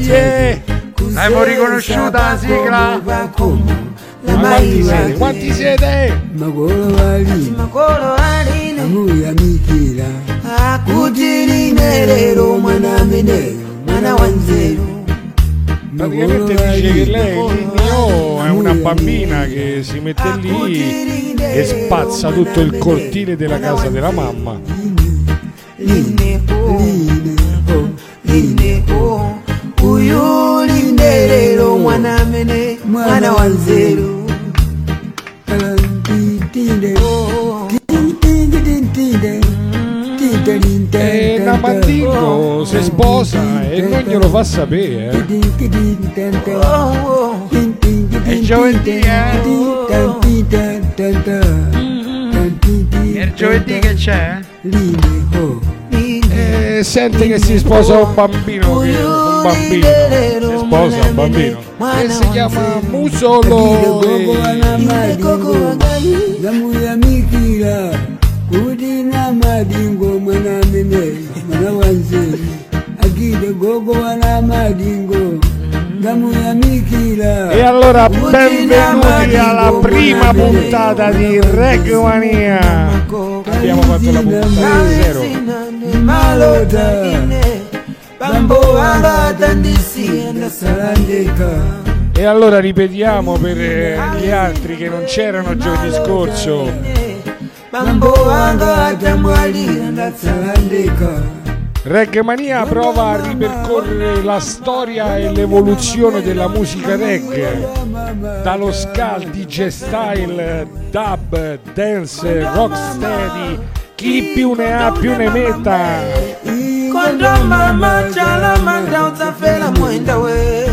matingatsache Abbiamo riconosciuto la sigla. Quanti siete? Quanti siete? Praticamente dice che lei, è una bambina che si mette lì e spazza tutto il cortile della casa della mamma. Mwana wa nzeru Oh, E Namandingo si sposa e non glielo fa sapere. eh. oh. È giovedì, eh? E il giovedì che c'è? E sente che si sposa un bambino, che- un bambino, si sposa un bambino che si chiama Musolo. e- namuyamikira kuti namadingo mwana amene mwana wanzeru agide gogo wana madingo E allora benvenuti alla prima puntata di Regmania. Abbiamo fatto la puntata zero. E allora ripetiamo per eh, gli altri che non c'erano giovedì scorso. salandeka Regmania prova a ripercorrere la storia e l'evoluzione della musica reggae, dallo ska al DJ style, dub, dance, rocksteady, chi più ne ha più ne metta. Kondo mama chala manda utsafela mwenda we.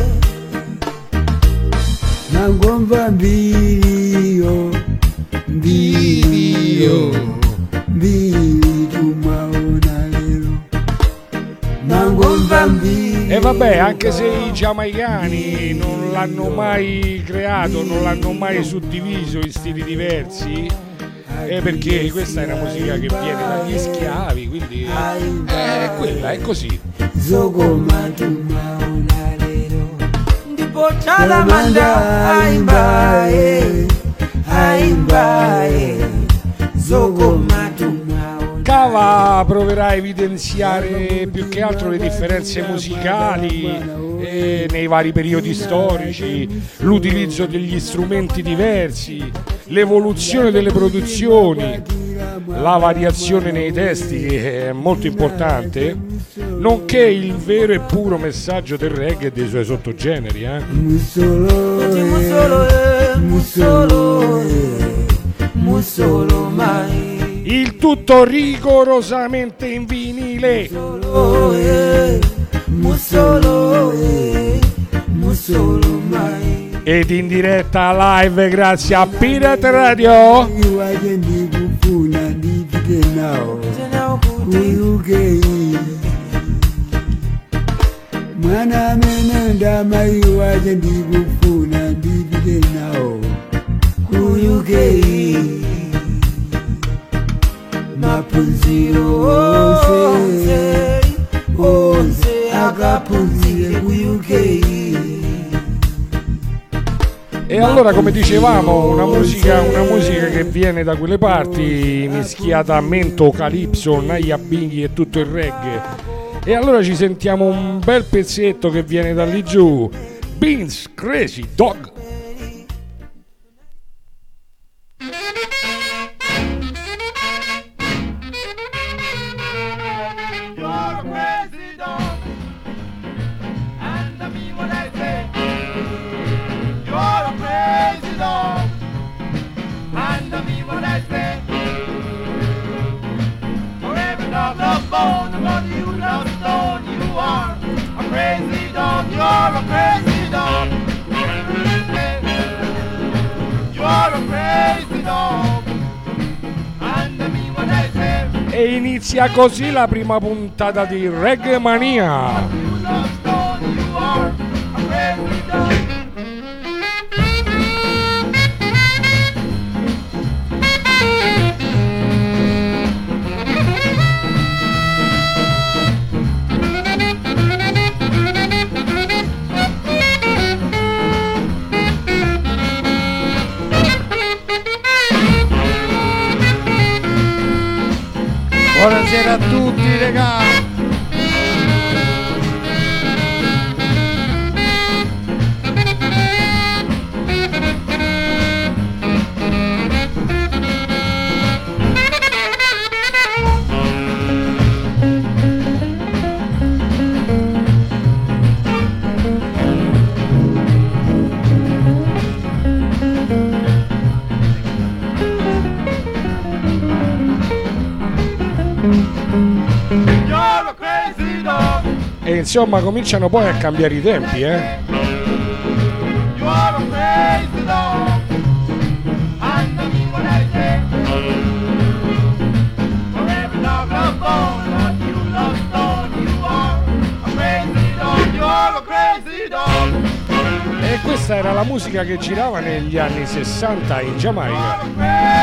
Nangomva mbiliyo mbiliyo mbili tumwaona lero nangomva mbili E vabbè, anche se i giamaicani non l'hanno mai creato, non l'hanno mai suddiviso in stili diversi, è perché questa è una musica che viene dagli schiavi, quindi è quella, è così. zokoma tumwaona lero ndipo chala manda aimbaye Cava proverà a evidenziare più che altro le differenze musicali eh, nei vari periodi storici, l'utilizzo degli strumenti diversi, l'evoluzione delle produzioni, la variazione nei testi che è molto importante, nonché il vero e puro messaggio del reggae e dei suoi sottogeneri. eh. eh, musolo mai Il tutto rigorosamente in vinile. eh, eh, mai Ed in diretta live grazie a Pirate Radio. Dicevamo, una musica, una musica che viene da quelle parti, mischiata a mento, calipso, naia binghi e tutto il reggae. E allora ci sentiamo un bel pezzetto che viene da lì giù. Beans Crazy Dog. Inizia così la prima puntata di Reggae Mania. literatura. Insomma cominciano poi a cambiare i tempi, eh. E questa era la musica che girava negli anni 60 in Giamaica.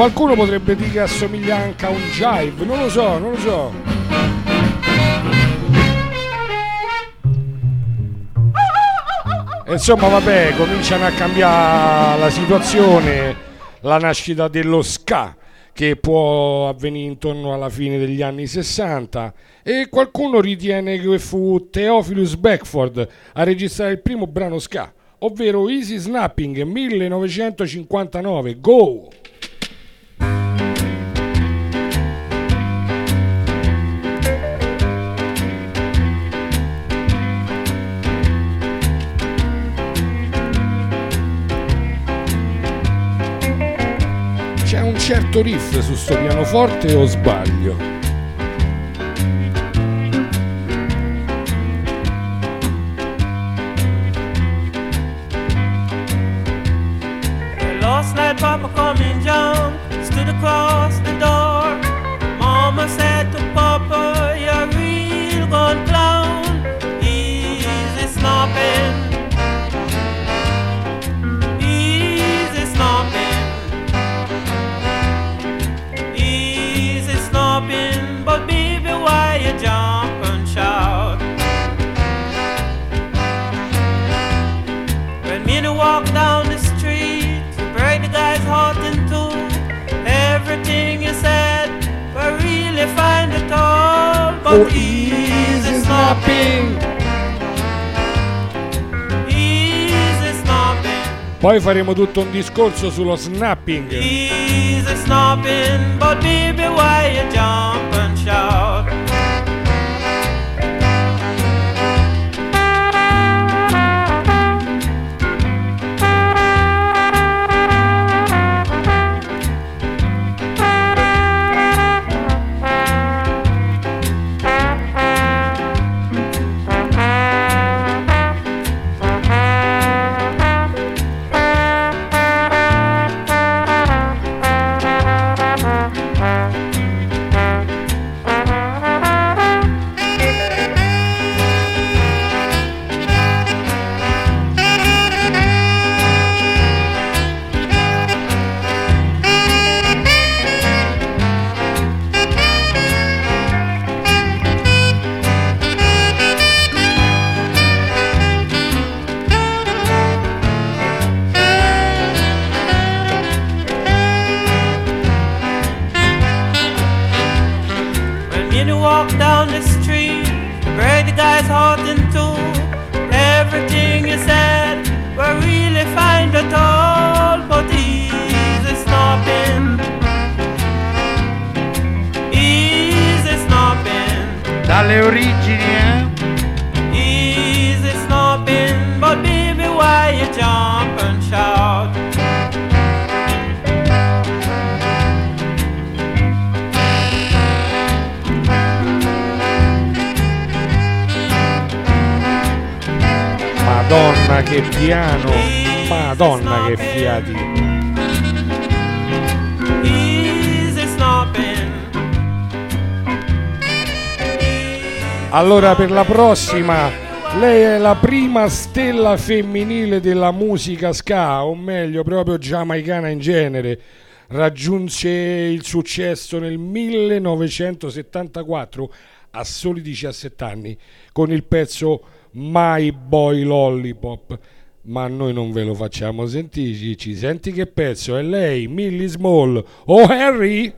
Qualcuno potrebbe dire che assomiglia anche a un jive, non lo so, non lo so. Insomma, vabbè, cominciano a cambiare la situazione, la nascita dello ska che può avvenire intorno alla fine degli anni 60 e qualcuno ritiene che fu Theophilus Beckford a registrare il primo brano ska, ovvero Easy Snapping 1959. Go! Certo riff su sto pianoforte o sbaglio? Last night, Papa in jump, stood across the door. Mama said to But snapping, Poi faremo tutto un discorso sullo snapping. easy snapping. But baby, why you jump and shout? Allora per la prossima, lei è la prima stella femminile della musica ska, o meglio proprio giamaicana in genere. Raggiunse il successo nel 1974 a soli 17 anni con il pezzo My Boy Lollipop. Ma noi non ve lo facciamo sentire, ci senti che pezzo? È lei, Millie Small. Oh Harry!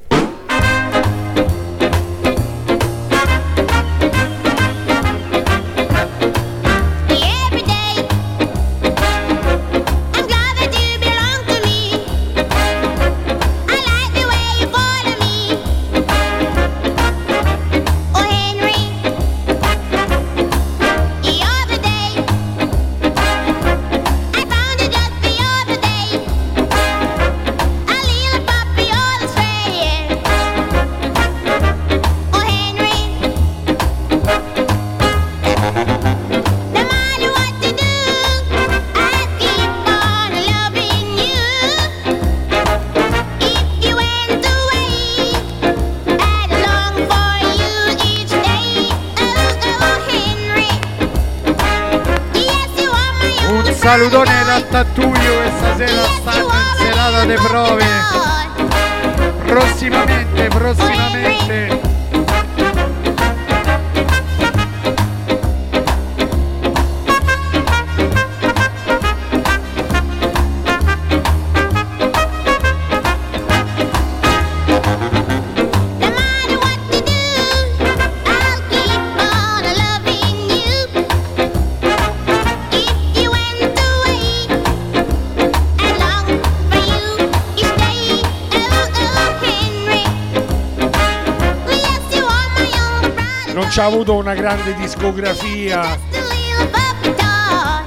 Non c'ha avuto una grande discografia,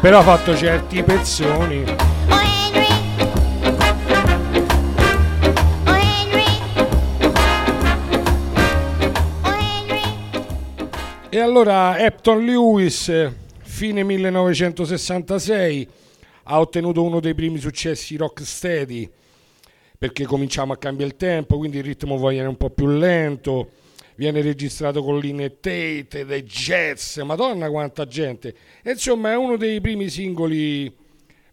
però ha fatto certi pezzoni. E allora Epton Lewis, fine 1966, ha ottenuto uno dei primi successi rocksteady, perché cominciamo a cambiare il tempo, quindi il ritmo viene un po' più lento, viene registrato con linee Tate, dei jazz, madonna quanta gente. E insomma è uno dei primi singoli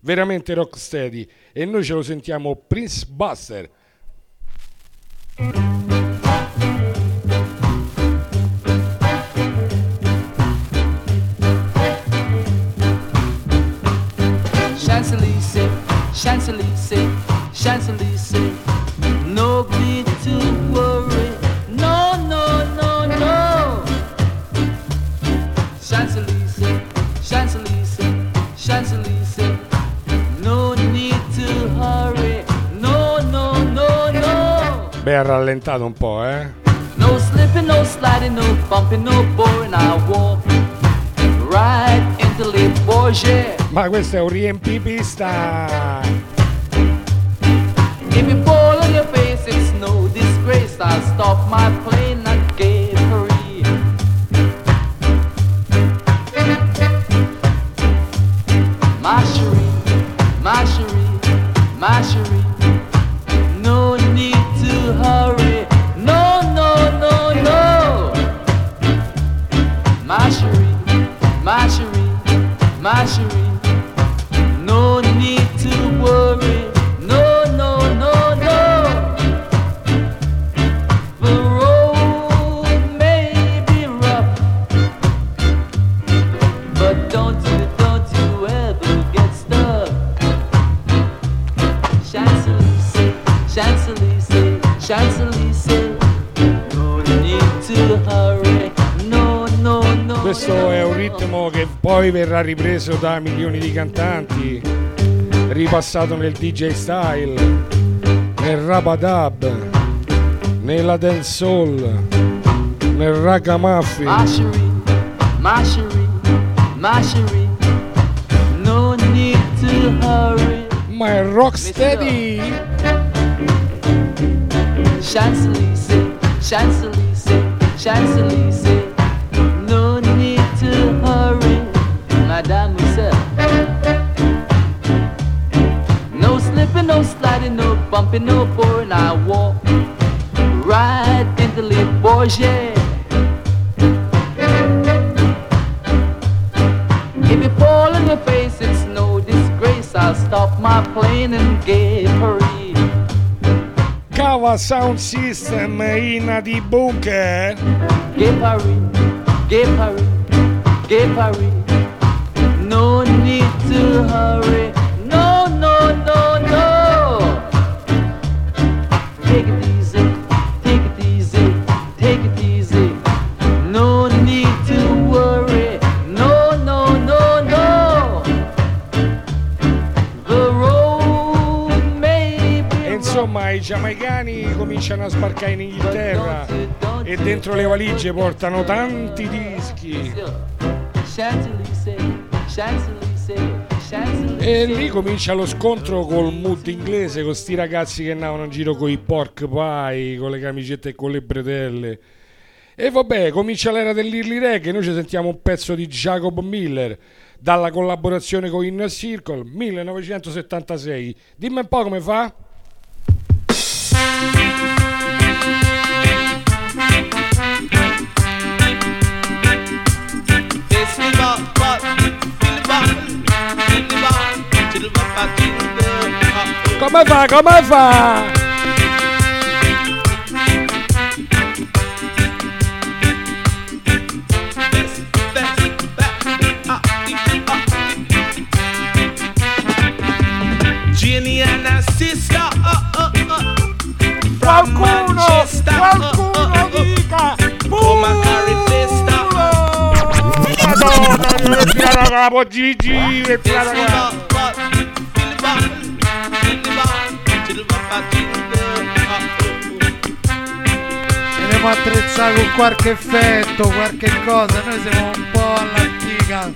veramente rocksteady e noi ce lo sentiamo Prince Buster. Champs-Élysées, Champs-Élysées. No need to worry. Beh, ha rallentato un po', eh? No slipping, no sliding, no bumping, no boring. I walk right into Le Bourget. Ma questo è un riempipista! If you fall on your face, it's no disgrace. I'll stop my plane free. My cherie, my cherie, my cherie. My cherie. Questo è un ritmo che poi verrà ripreso da milioni di cantanti, ripassato nel DJ style, nel rabadab, nella dancehall. nel ragamuffin. Cherie, my cherie. No need to hurry. Ma è rocksteady. Champs-Élysées, Champs-Élysées, Champs-Élysées. No slipping, no sliding, no bumping, no boring. I walk right into Le Bourget. If you fall on your face, it's no disgrace. I'll stop my plane and get Paris. Cava Sound System in di bunker. Gay Paris, gay Paris, gay Paris. No need to hurry. No, no, no, no. Take it easy, take it easy, take it easy. No need to worry. No, no, no, no. The road may be E insomma i giamaicani cominciano a sbarcare in Inghilterra e dentro le valigie portano tanti dischi. Champs-Élysées, Champs-Élysées. E lì comincia lo scontro col mood inglese, con sti ragazzi che andavano in giro con i pork pie, con le camicette e con le bretelle. E vabbè, comincia l'era dell'Early Reggae, noi ci sentiamo un pezzo di Jacob Miller dalla collaborazione con Inner Circle 1976. Dimmi un po' come fa? Come fa? Come fa? Jenny and her sister, uh, uh, uh, from Qualcuno, Manchester, qualcuno uh, uh, uh, dica come a carry festa, Madonna, mi è tirata con la Andiamo attrezzare con qualche effetto, qualche cosa. Noi siamo un po' all'antica.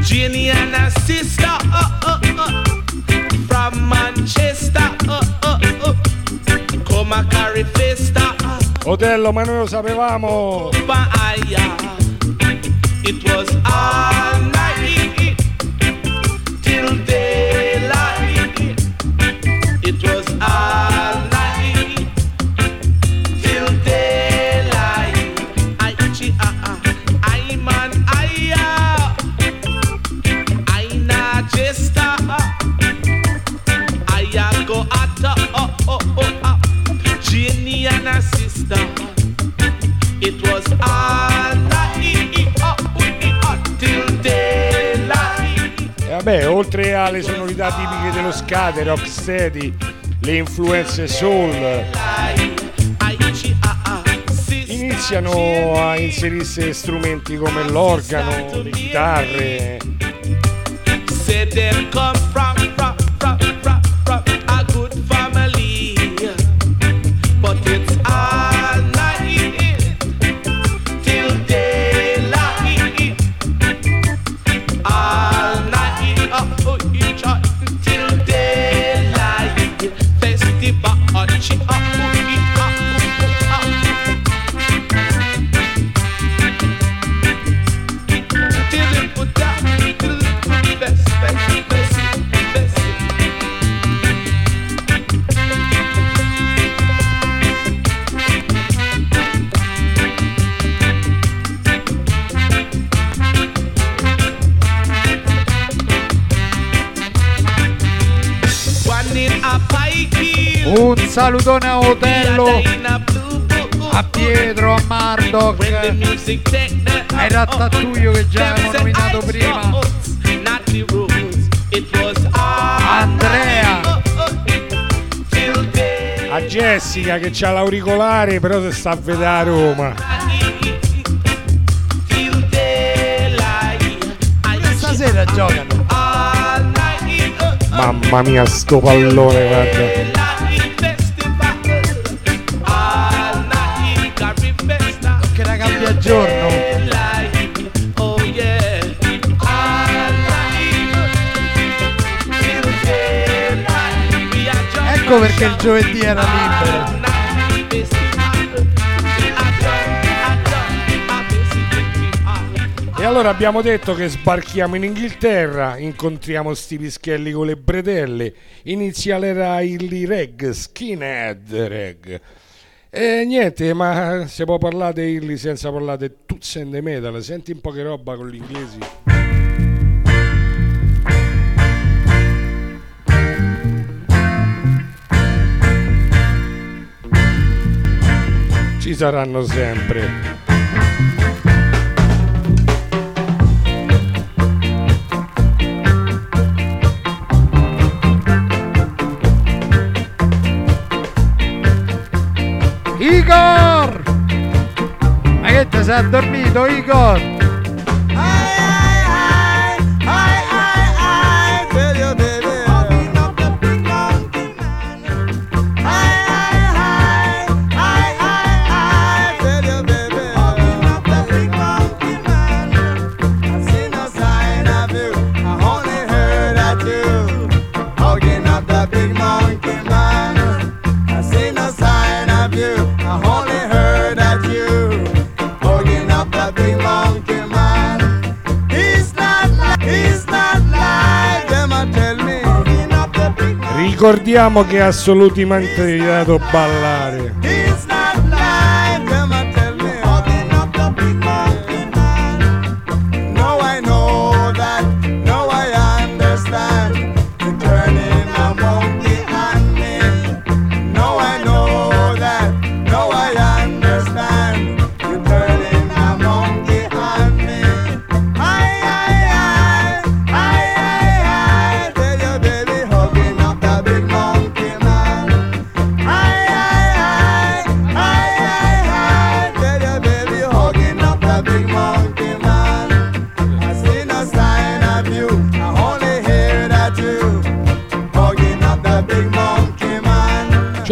Jenny and her sister, uh, uh, uh, from Manchester, uh, uh, uh, come a carry festa. Otello, ma noi lo sapevamo! It was all night till daylight. It was all night till daylight. I ah ah. I man I ah. Na and sister. It was all vabbè, oltre alle sonorità tipiche dello skate, rocksteady, le influenze soul, iniziano a inserirsi strumenti come l'organo, le chitarre. Un salutone a Otello, a Pietro, a the ai Rattatuio che già said nominato prima. Andrea. A Jessica che c'ha l'auricolare però si sta a vedere a Roma. Stasera giocano. Mamma mia, sto pallone, guarda. Ecco perché il giovedì era libero. E allora abbiamo detto che sbarchiamo in Inghilterra, incontriamo sti pischelli con le bretelle, l'era Illy Reg, Skinhead Reg. E niente, ma si può parlare di Illy senza parlare di Toots and the Metal, senti un po' che roba con gli inglesi. Ci saranno sempre. Igor! Ma che ti sei addormito, Igor? Ricordiamo che assolutamente dato ballare.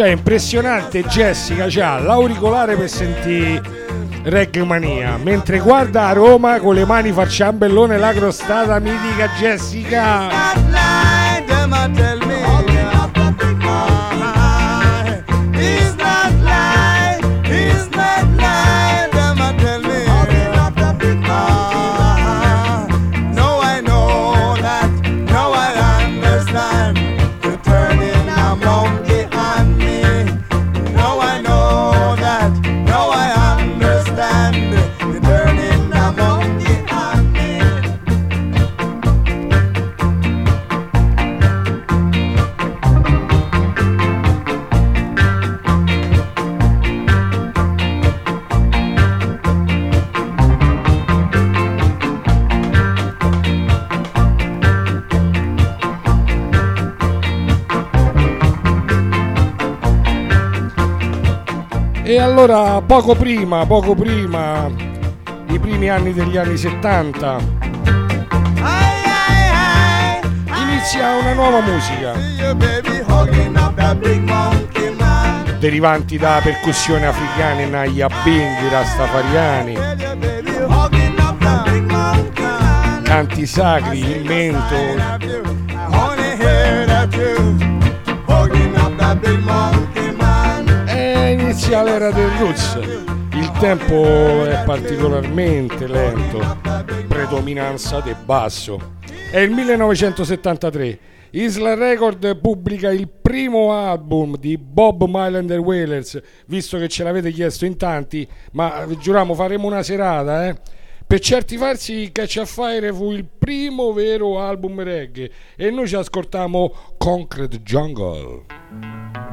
Cioè, impressionante, Jessica c'ha l'auricolare per sentire Regmania, mentre guarda a Roma con le mani fa ciambellone la crostata mitica Jessica. E allora, poco prima, poco prima, i primi anni degli anni 70, inizia una nuova musica, derivanti da percussioni africane, Nayabing, Rastafariani, canti sacri, il mento, e inizia l'era del roots. Il tempo è particolarmente lento, predominanza del basso. È il 1973. Isla Record pubblica il primo album di Bob Myland and Wailers, visto che ce l'avete chiesto in tanti, ma giuriamo faremo una serata, eh. Per certi versi Catch a Fire fu il primo vero album reggae e noi ci ascoltiamo Concrete Jungle.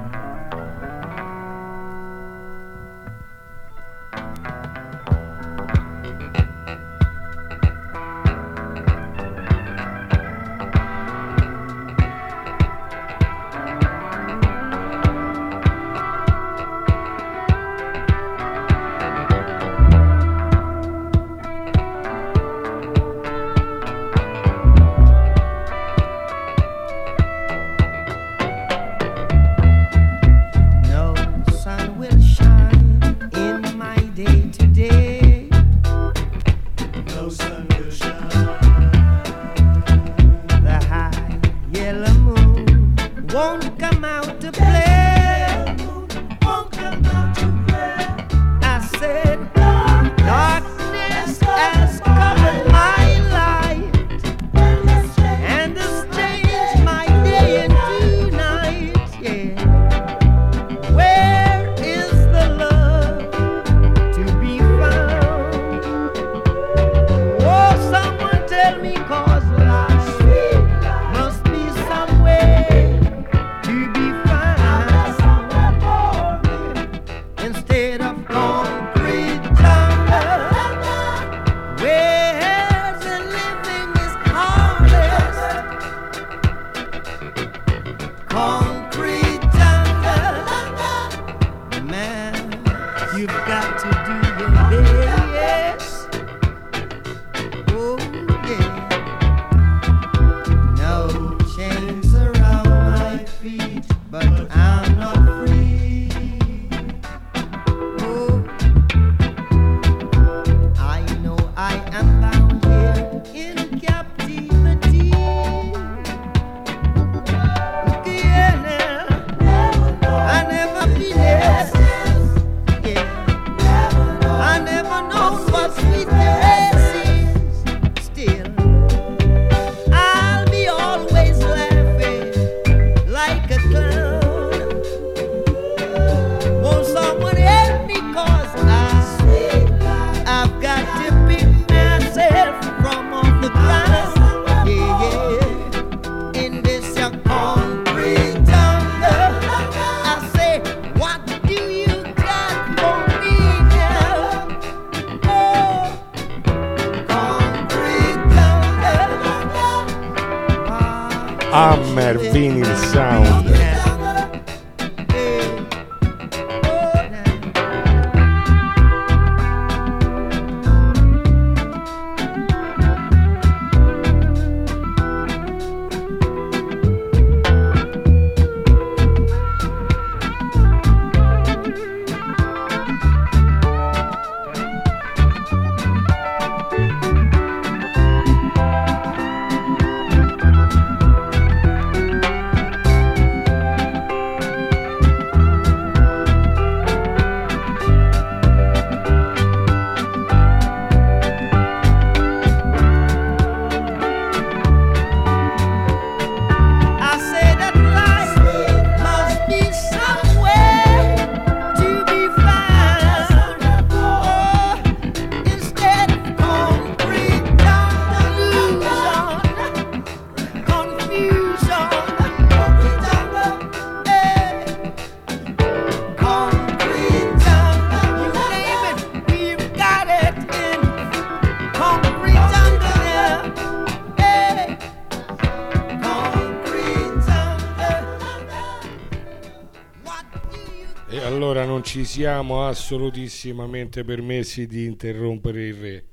E allora non ci siamo assolutissimamente permessi di interrompere il re.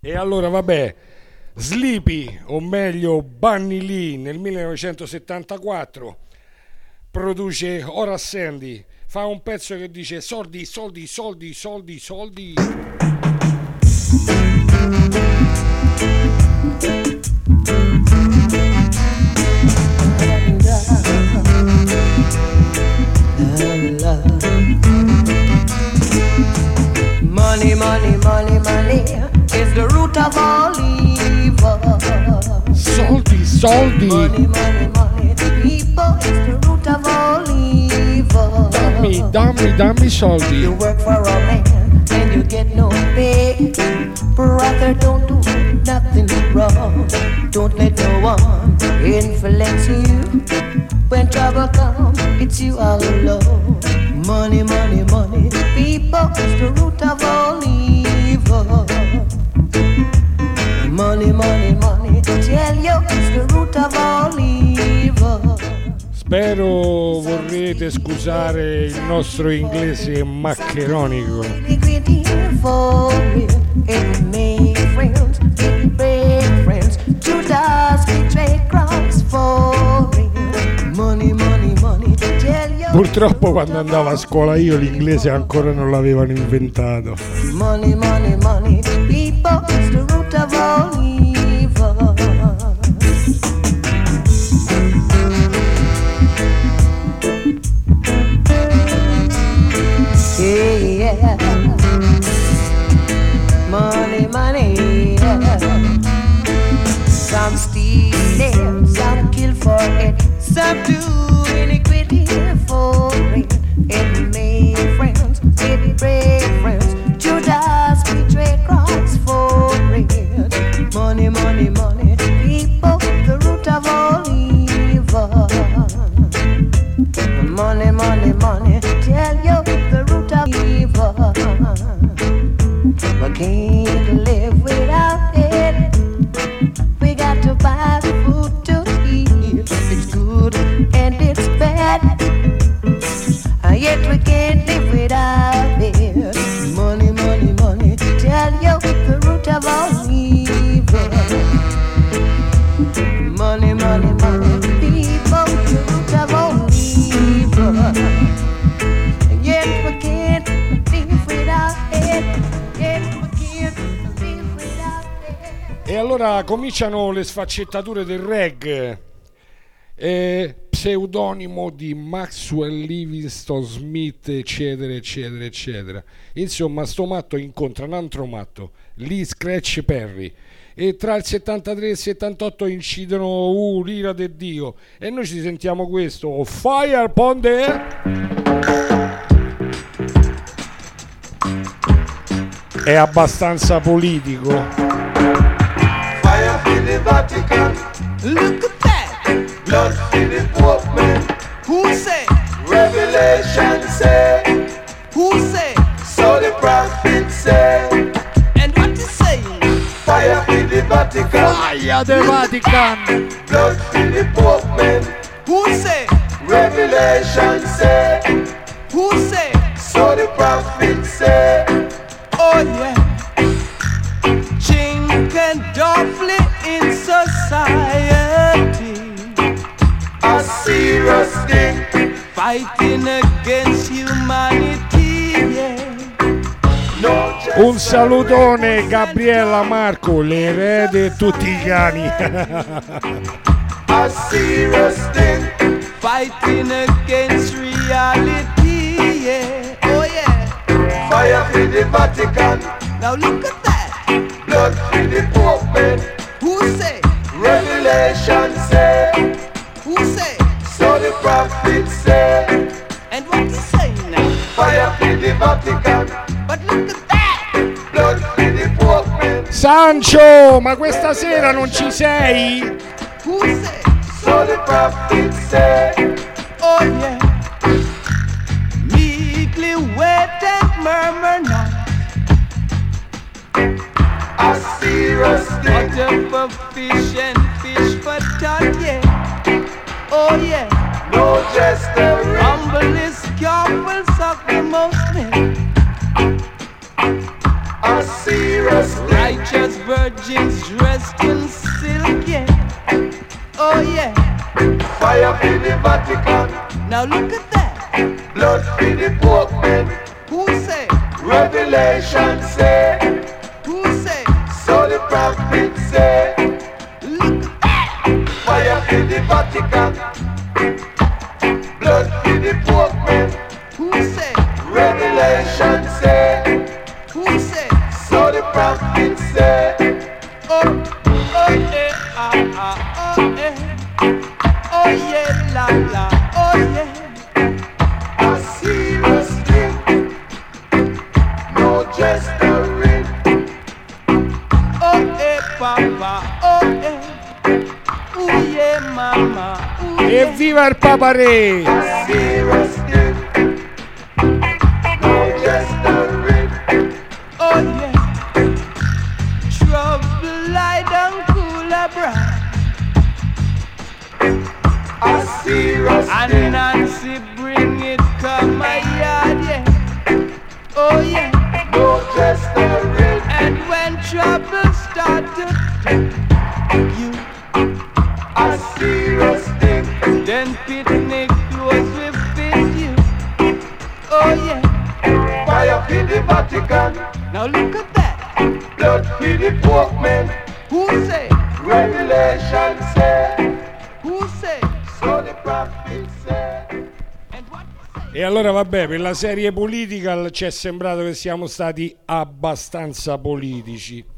E allora vabbè, Sleepy, o meglio Bunny Lee, nel 1974 produce Ora Sandy, fa un pezzo che dice soldi, soldi, soldi, soldi, soldi. Is the root of all evil. Soldi, soldi. Money, money, money, people is the root of all evil. Dammi, dammi, dammi soldi. You work for a man and you get no pay. Brother, don't do nothing wrong. Don't let no one influence you. When trouble comes, it's you all alone. Money, money, money, people is the root of all evil. Spero vorrete scusare il nostro inglese maccheronico. Purtroppo quando andavo a scuola io l'inglese ancora non l'avevano inventato. Money, money, money. People is the root of all evil. Steal it, some kill for it, some do iniquity for it. It made friends, it break friends. Judas betrayed Christ for it. Money, money, money. People, the root of all evil. Money, money, money. Tell you the root of evil. We can't live allora cominciano le sfaccettature del reg. Eh, pseudonimo di Maxwell Livingston Smith, eccetera, eccetera, eccetera. Insomma, sto matto incontra un altro matto, Lee Scratch Perry. E tra il 73 e il 78 incidono uh, l'ira del Dio. E noi ci sentiamo questo: Fire upon. È abbastanza politico. Fire the Vatican. Look at that. Blood in the Pope man. Who say? Revelation say. Who say? So the prophet say. And what is saying? Fire in the Vatican. Aia de Vatican! Blood in the Pope man. Who say? Revelation say. Who say? So the prophet say. Oh yeah. Chink and Duffley society. A serious thing. Fighting against humanity. Yeah. No just Un salutone Gabriella Marco, l'erede e tutti i cani. a serious thing. Fighting against reality. Yeah. Oh yeah. Fire in the Vatican. Now look at that. Blood in the Pope man. Who say? Revelation say. Who say? So the prophet say. And what is saying now? Fire in the Vatican. But look at that. Blood in the Pope man. Sancio, ma questa sera non ci sei? Who say? So the prophet say. Oh yeah. Meekly wait and murmur not. A serious thing. Whatever fish and fish for tot, yeah. Oh yeah. No jester. Humble is careful of the most men. A serious thing. Righteous virgins dressed in silk, yeah. Oh yeah. Fire in the Vatican. Now look at that. Blood in the Pope. Who say? Revelation say. Prophet say. Fire in the Vatican. Blood in the Pope. Who say? Revelation say. Who say? So the prophet say. Oh, oh yeah, ah ah, oh yeah. Oh yeah, la la, oh yeah. A serious thing. No jestering. Papa, oh yeah. Ooh yeah, mama, ooh yeah. Evviva il Papa Re! Serious thing. No jestering. Oh yeah. Trouble lie down cooler bright. A serious And thing. Nancy bring it come my yard, yeah. Oh yeah. No jestering. And when trouble E allora vabbè, per la serie political ci è sembrato che siamo stati abbastanza politici.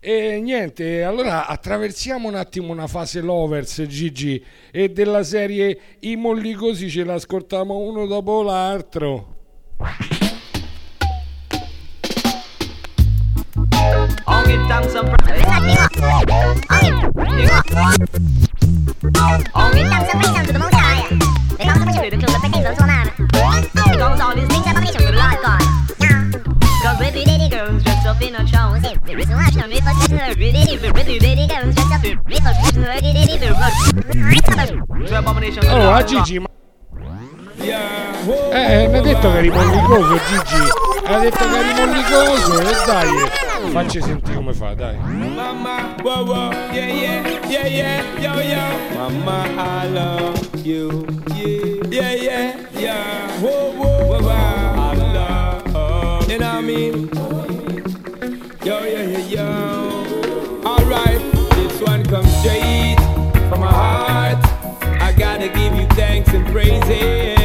E niente, allora attraversiamo un attimo una fase lovers, Gigi, e della serie I Mollicosi ce l'ascoltiamo uno dopo l'altro. Ogni tanto Cause girls in a show Say, there is so much time if I sit there With you with you lady girls dressed up in a show abomination. Allora, Gigi, ma... Eh, mi ha detto che eri mollicoso, Gigi. Ha detto che eri mollicoso, e dai, facci sentire come fa, dai. Mama, whoa, whoa, yeah, yeah, yeah, yeah, yo, yo. Mama, I love you, yeah, yeah, yeah, yeah. Whoa, whoa, whoa, whoa. I love, you know what I mean? Yo, yo, yo, yo. Alright, this one comes straight from my heart. I gotta give you thanks and praises.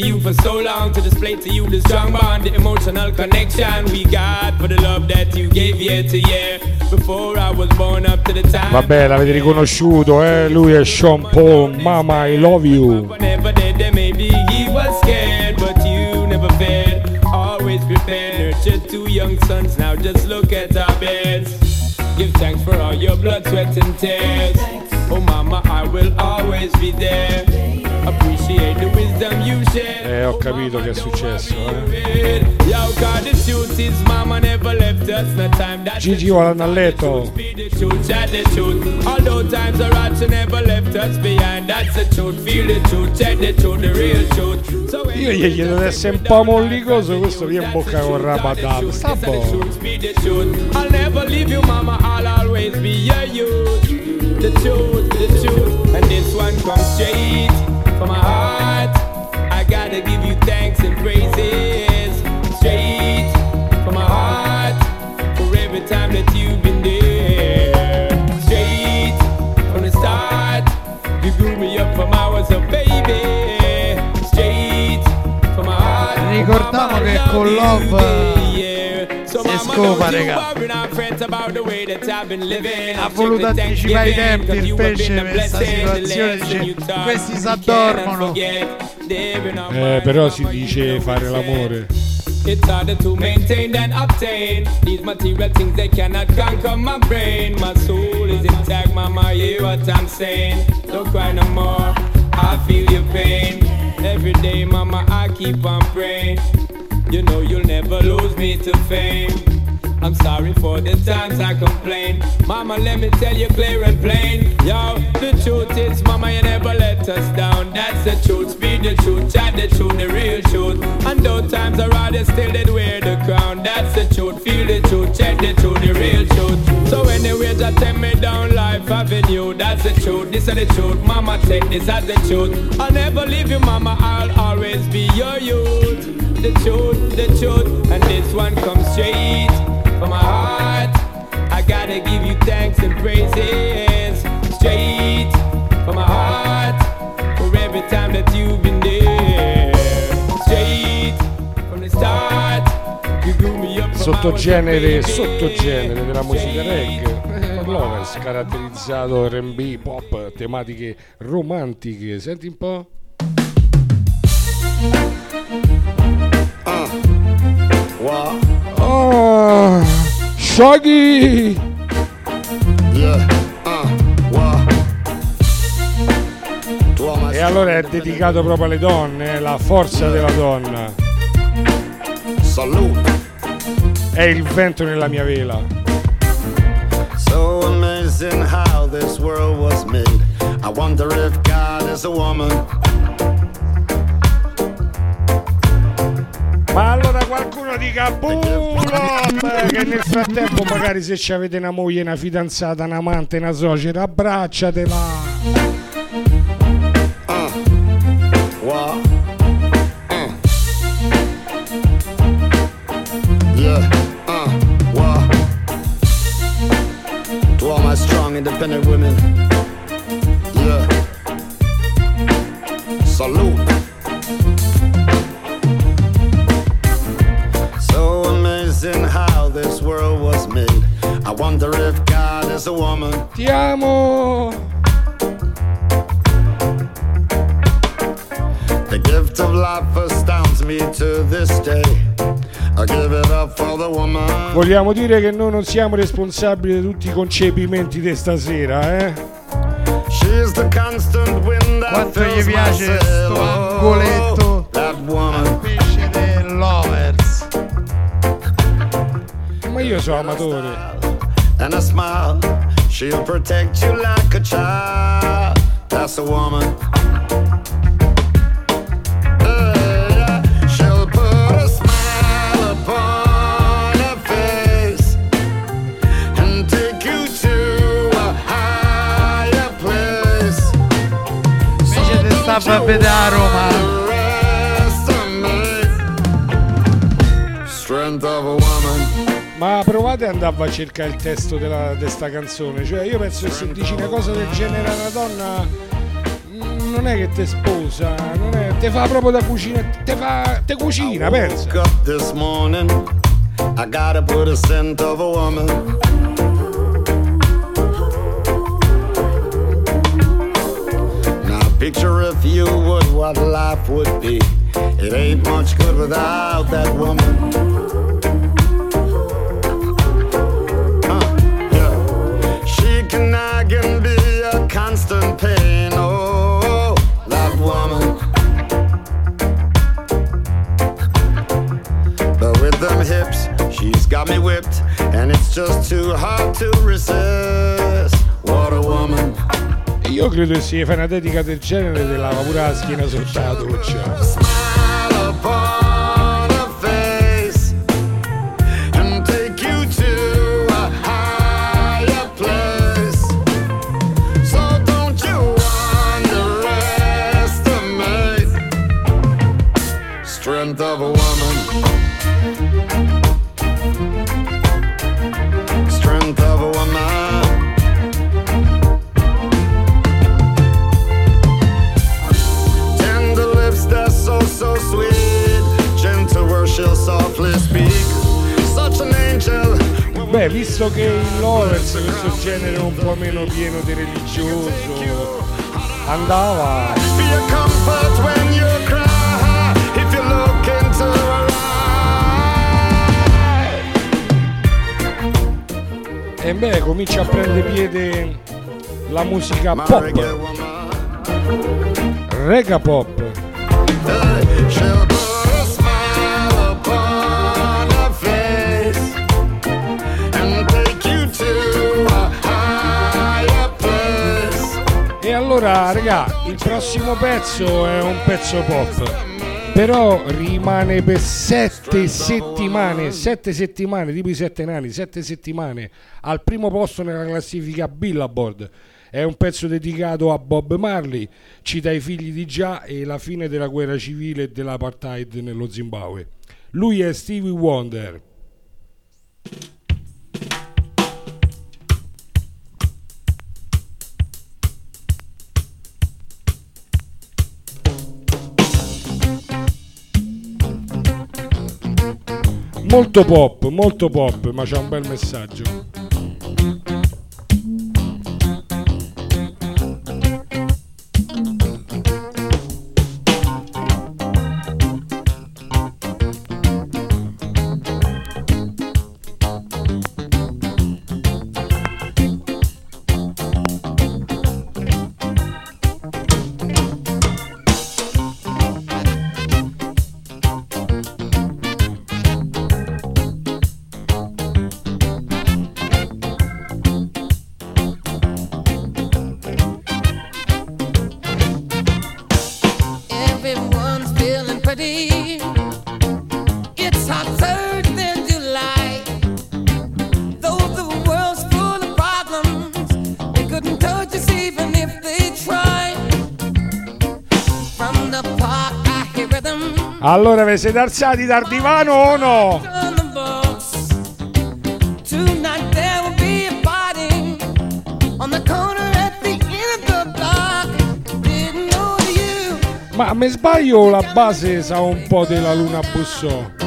To you for so long to display to you the strong bond, the emotional connection we got for the love that you gave year to year. Before I was born up to the time. Vabbè, l'avete riconosciuto, eh? Lui è Sean Paul, Mama, I love you. Never did maybe he was scared, but you never failed. Always prepared, nurtured two young sons. Now just look at our beds. Give thanks for all your blood, sweat, and tears. Oh, mama, I will always be there. Appreciate the wisdom you share. Eh, ho capito che è successo, eh. Gigi volando a letto. Io gli chiedo di essere un po' mollicoso, questo via in bocca con rabadab. Sta buono. Speak the truth. I'll never leave you, mama. I'll always be your youth. The truth, the truth. And this one comes straight from my heart. I gotta give you thanks and praises. Straight from my heart. For every time that you've been there. Straight from the start. You grew me up from I was a baby. Straight from my heart. Ricordiamo che con love scopa, raga. Ha voluto anticipare i tempi il pesce per questa situazione, dice, questi si our Eh, però si dice fare l'amore. It's harder to maintain than obtain. These material things they cannot conquer my brain. My soul is intact, mama. Hear what I'm saying? Don't cry no more. I feel your pain. Every day, mama, I keep on praying. You know you'll never lose me to fame. I'm sorry for the times I complain. Mama, let me tell you clear and plain. Yo, the truth is, mama, you never let us down. That's the truth. Speak the truth, chat the truth, the real truth. And though times are hard, still did wear the crown. That's the truth. Feel the truth, check the truth, the real truth. So anyway, just take me down life avenue. That's the truth. This is the truth. Mama, take this as the truth. I'll never leave you, mama. I'll always be your youth. The truth, the truth. And this one comes straight from my heart. I gotta give you thanks and praises. Straight from my heart. For every time that you've been there. Straight from the start. You grew me up Sottogenere, sottogenere della musica reggae. Lovers, caratterizzato R&B, pop, tematiche romantiche. Senti un po'? Oh, Shaggy! E allora è dedicato proprio alle donne, eh, la forza della donna. Salute. È il vento nella mia vela. So amazing how this world was made. I wonder if God is a woman. Ma allora qualcuno dica! Beh, che nel frattempo magari se ci avete una moglie, una fidanzata, un amante, una suocera, abbracciatela! Uh. Uh. Wow. Independent women. Yeah. Salute. I wonder if God is a woman. Ti amo! The gift of life astounds me to this day. I give it up for the woman. Vogliamo dire che noi non siamo responsabili di tutti i concepimenti di stasera, eh? She's the constant wind that Quanto gli piace sail. sto angoletto That woman. pesce del lovers. Ma io sono amatore. And a smile. She'll protect you like a child. That's a woman. Yeah, She'll put Andare a cercare il testo della, di sta canzone. Cioè, io penso che se dici una cosa del genere a una donna, mm, non è che te sposa, non è, te fa proprio da cucina, te fa, te cucina, pensa. I gotta put a scent of a woman. Now picture if you would what life would be. It ain't much good without that woman. Pain. Oh, that woman. But with them hips, she's got me whipped, and it's just too hard to resist. What a woman. Io credo fai del genere te lava pure la schiena sotto visto che il Lovers, questo genere un po' meno pieno di religioso, andava. E beh, comincia a prendere piede la musica pop, rega pop. Allora, raga, il prossimo pezzo è un pezzo pop. Però rimane per sette settimane, sette settimane, tipo i sette nani, sette settimane al primo posto nella classifica Billboard. È un pezzo dedicato a Bob Marley, cita i figli di Già e la fine della guerra civile e dell'apartheid nello Zimbabwe. Lui è Stevie Wonder. Molto pop, molto pop, ma c'è un bel messaggio. Allora vi siete alzati dal divano o no? Ma me sbaglio la base sa un po' della Luna Bussò.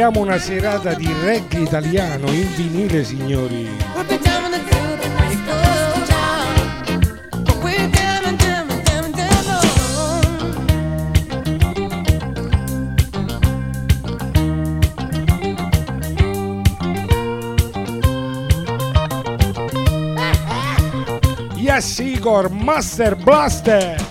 Promettiamo una serata di reggae italiano in vinile, signori. Yes, Igor, Master Blaster!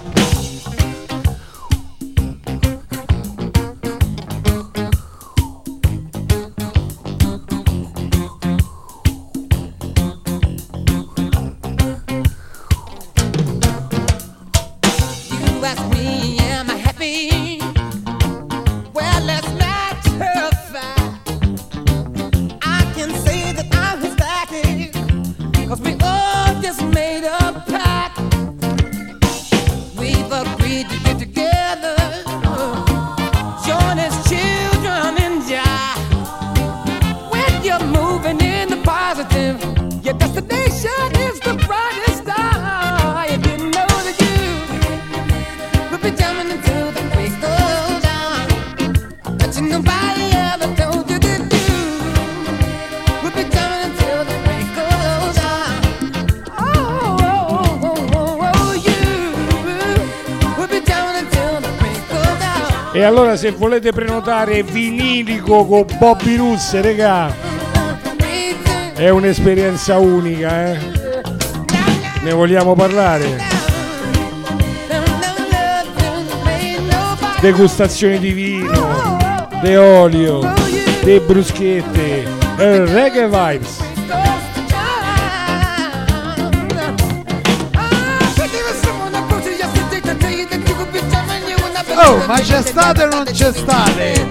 Allora se volete prenotare vinilico con Bobby Russe, regà, è un'esperienza unica, eh? Ne vogliamo parlare? Degustazioni di vino, di olio, di bruschette, eh, reggae vibes. Oh, ma c'è state o non c'è state?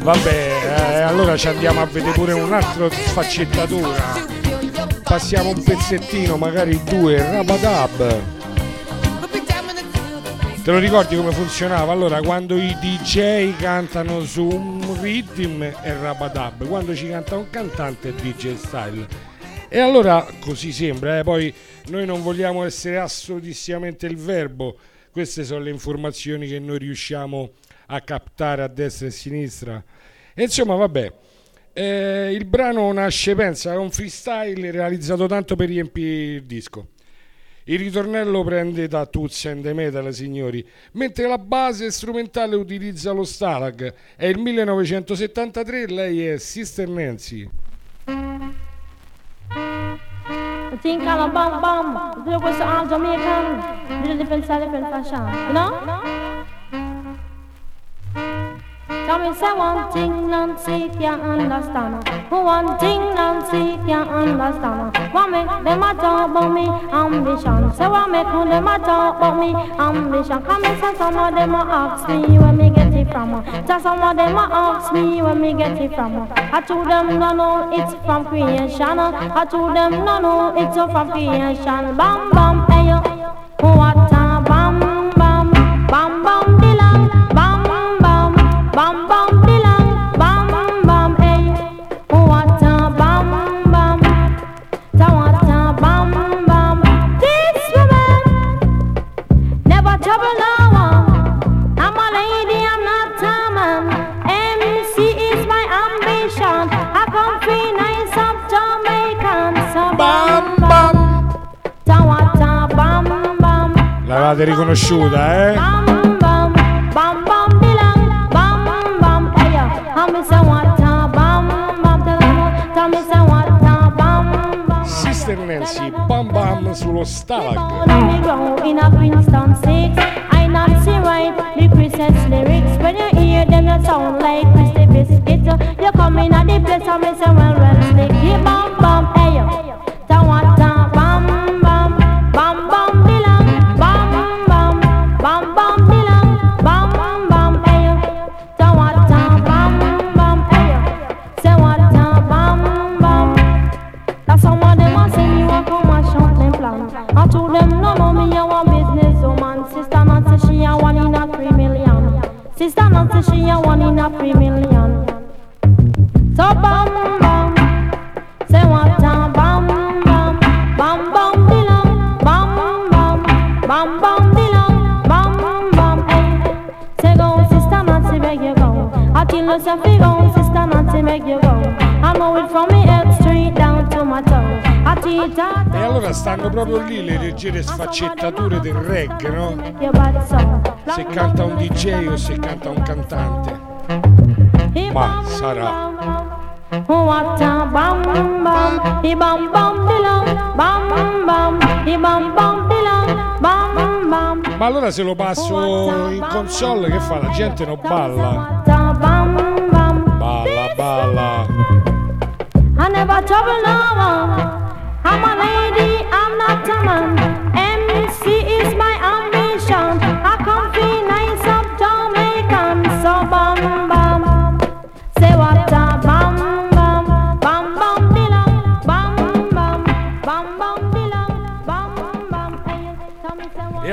Vabbè, eh, allora ci andiamo a vedere pure un'altra sfaccettatura. Passiamo un pezzettino, magari due, Rabadab. Te lo ricordi come funzionava? Allora, quando i DJ cantano su un rhythm è Rabadab, quando ci canta un cantante è DJ style. E allora, così sembra, eh, poi noi non vogliamo essere assolutissimamente il verbo, queste sono le informazioni che noi riusciamo a captare a destra e a sinistra. E insomma, vabbè, eh, il brano nasce, pensa, è un freestyle realizzato tanto per riempire il disco. Il ritornello prende da Toots and the Metal, signori, mentre la base strumentale utilizza lo Stalag. È il 1973, lei è Sister Nancy. The thing called a bum bum. There was all Jamaican. Little different style, different fashion. You know? Come and say one thing Nancy can't understand. One thing Nancy can't understand. What make them a talk about me ambition? Say what make them a talk about me ambition? Come and say some of them a ask me where me get it from. Just some of them a ask me where me get it from. I told them no no it's from creation. I told them no no it's from creation. Bam bam hey yo. What a time, bam bam. Sister Nancy, bam bam sullo stalag. Right the lyrics. When you hear them, you sound like Christy Biscuit. You come in at the place and me say well well slick. Bam bam, hey yo. Three million. So bam bam, say what a bam bam, bam bam belong, bam bam, bam bam belong, bam bam. Hey, say go sister say make you go. I tell you say fi go, sister say make you go. I know it from me head straight down to my toe. E allora stanno proprio lì le leggere sfaccettature del reggae, no? Se canta un DJ o se canta un cantante. Ma sarà. Ma allora se lo passo in console che fa? La gente non balla. Balla, balla. I never trouble no one. I'm a lady, I'm not a man.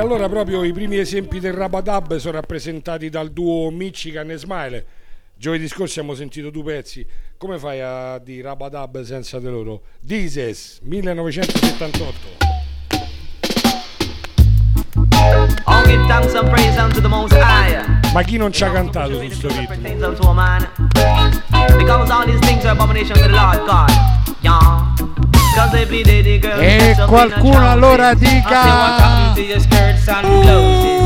Allora proprio i primi esempi del Rabadab sono rappresentati dal duo Michigan e Smile. Giovedì scorso abbiamo sentito due pezzi. Come fai a di Rabadab senza di loro? Dises 1978. All give thanks and praise unto the Most High. Ma chi non ci ha cantato su sto ritmo? Pertains unto a man. Because all these things are abomination to the Lord God. Yeah. Cause every day the girl E qualcuno allora dica to your skirts and blouses.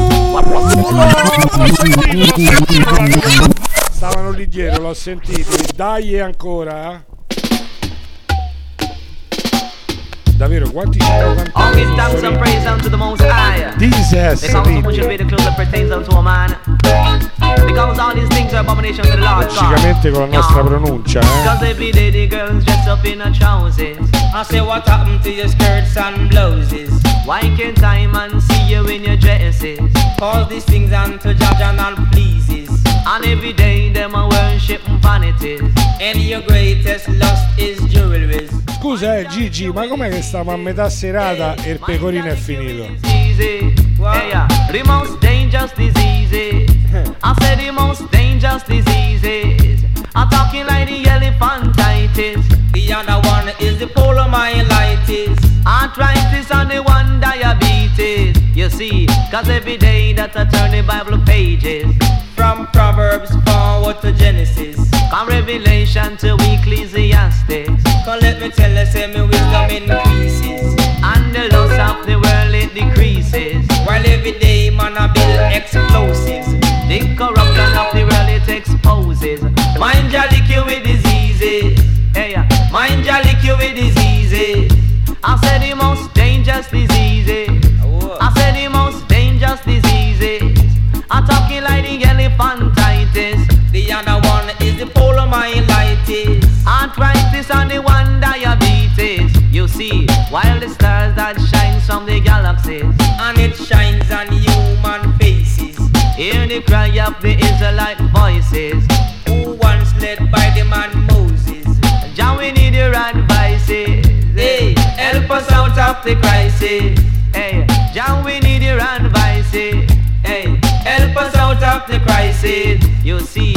Stavano lì dietro, l'ho sentito. Dai e ancora. eh? Davvero, quanti ci hanno All thanks and ritmo? praise unto the Most High. Dises Because so much ritmo. will be the clothes that pertains unto a man. Because all these things are abomination to the Lord God. Logicamente con la nostra pronuncia, eh? Cause every day the girls dress up in a trousers. I say what happened to your skirts and blouses? Why can't I man see you in your dresses? Cause these things unto judge and all pleases. And every day them a worship vanities. And your greatest lust is jewelries. Scusa, eh, Gigi, ma com'è che stiamo a metà serata e il pecorino è finito? Yeah, yeah. The most dangerous diseases. I said the most dangerous diseases. I'm talking like the elephantitis. The other one is the polomyelitis. Arthritis and the one diabetes. You see, cause every day that I turn the Bible pages. From Proverbs forward to Genesis. From Revelation to Ecclesiastes. Come let me tell you, say me wisdom increases. And the lust of the world it decreases. While every day man I build explosives. The corruption of the world it exposes. Mind ya lick you with diseases. Hey, yeah. mind ya lick you with diseases. I said the most dangerous diseases. Arthritis and the one diabetes. You see, while the stars that shines from the galaxies, and it shines on human faces. Hear the cry of the Israelite voices, who once led by the man Moses. Jah, we need your advices. Hey, help us out of the crisis. Hey, Jah, we need your advices. Hey, help us out of the crisis. You see,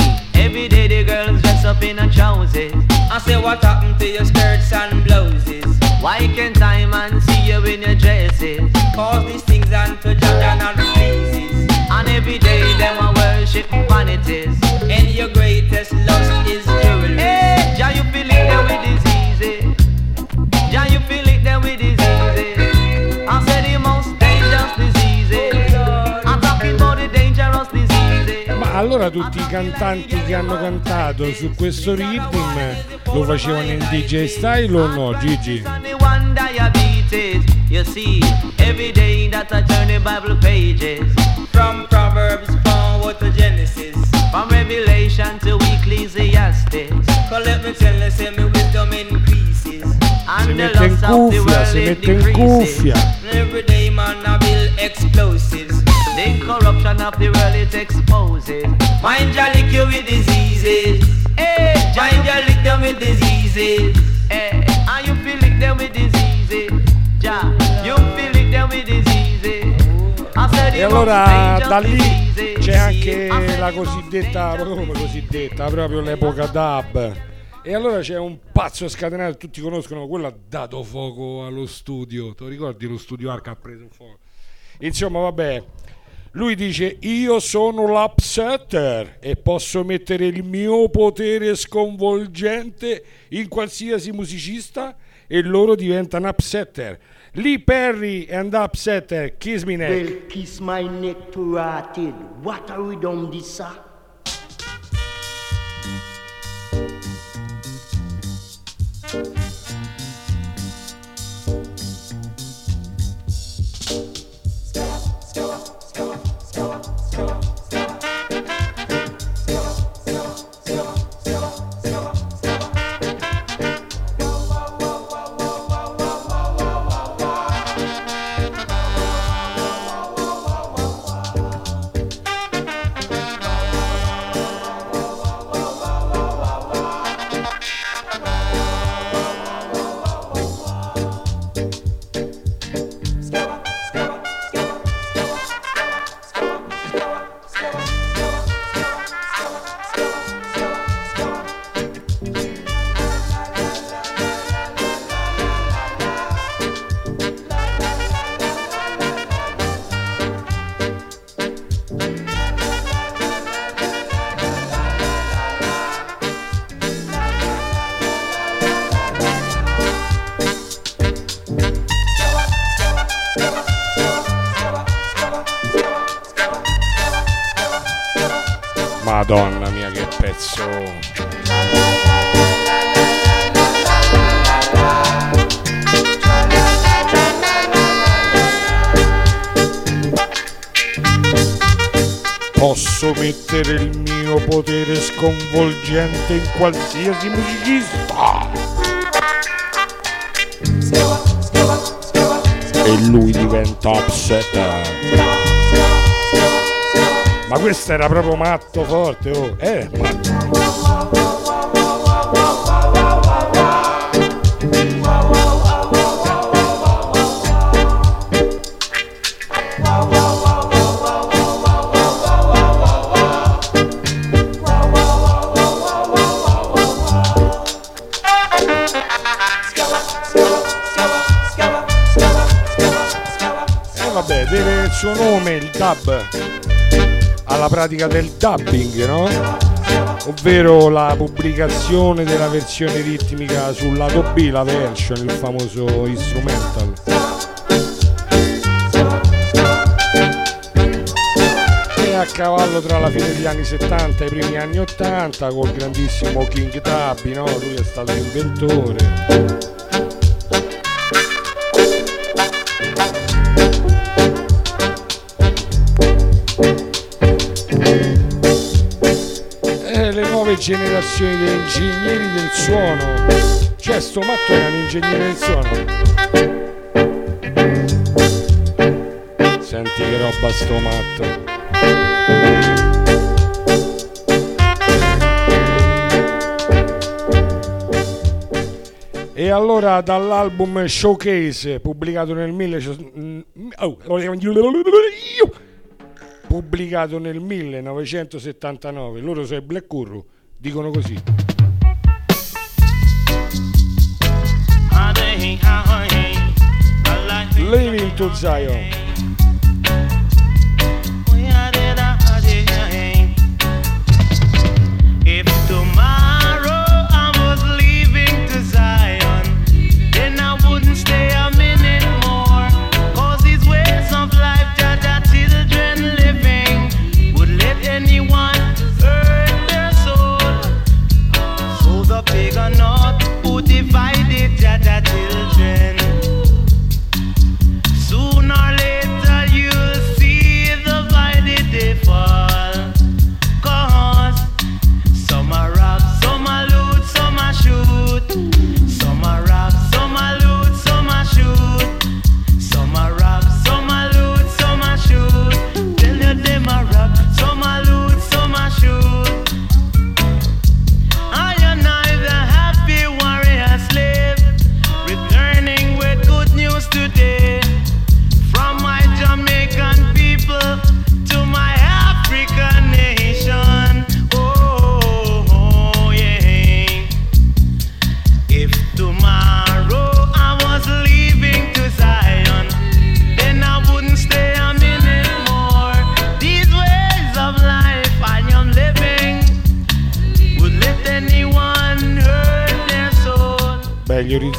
up in a trousers. I say, what happened to your skirts and blouses? Why can't I man see you in your dresses? Cause these things unto judge and not pleases. And every day them a worship vanities. And your greatest lust is jewelry. Allora tutti i cantanti che hanno cantato su questo rhythm lo facevano in DJ style o no, Gigi? You see, every day that I turn the Bible pages. From Proverbs forward to Genesis. From Revelation to Ecclesiastes. But let me tell you, say my wisdom increases. Si And the mette in lust of the cuffia, world si it mette in decreases. cuffia. Every day man I build explosives. The corruption of the world it exposes. Mind ya lick you with diseases. Hey, mind ya lick them with diseases. Hey, and you feel lick them with diseases. Ja, you feel lick them with diseases. I said E allora da lì c'è anche la cosiddetta, come cosiddetta, proprio l'epoca dub. E allora c'è un pazzo scatenato, tutti conoscono, quello ha dato fuoco allo studio. Te lo ricordi lo studio Arca ha preso fuoco? Insomma, vabbè. Lui dice io sono l'upsetter e posso mettere il mio potere sconvolgente in qualsiasi musicista e loro diventano upsetter. Lee Perry and upsetter, Kiss Me Neck. Well, kiss my neck to rotted. What are we done this, sir? Madonna sconvolgente in qualsiasi musicista. E lui diventa upsetter. Ma questo era proprio matto forte, oh. Eh, matto. Suo nome, il dub, alla pratica del dubbing, no? Ovvero la pubblicazione della versione ritmica sul lato B, la version, il famoso instrumental. E a cavallo tra la fine degli anni 70 e i primi anni 80 col grandissimo King Tubby, no? Lui è stato l'inventore. Generazioni di ingegneri del suono. Cioè, sto matto era un ingegnere del suono. Senti che roba sto matto. E allora dall'album Showcase pubblicato nel 1900 oh, pubblicato nel 1979, loro sono i Black Curru, dicono così. Living to Zion.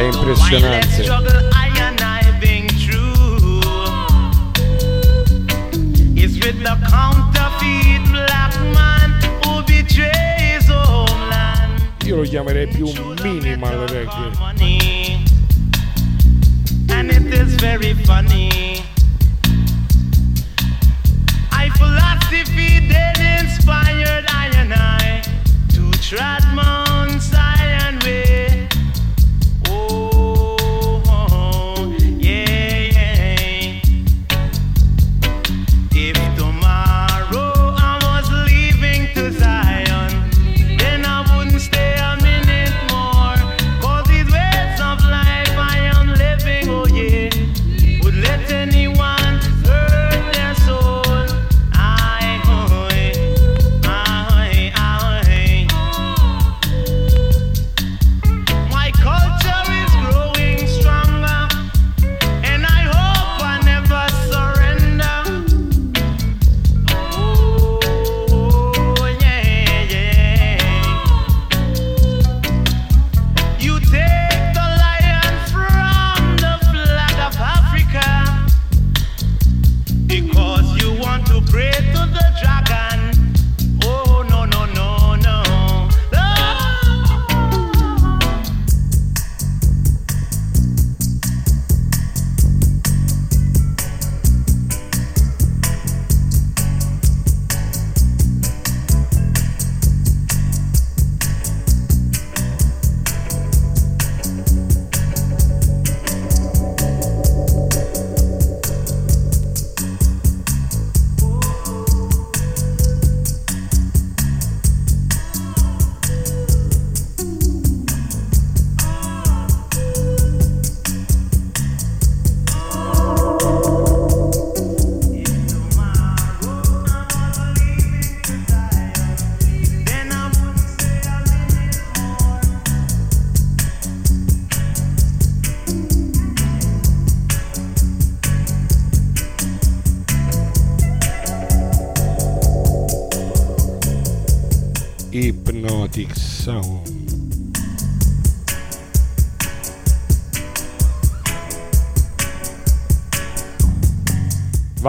È impressionante. Io lo chiamerei più un minimal reggae. And it is very funny. I philosophy did inspired I and I to tread more.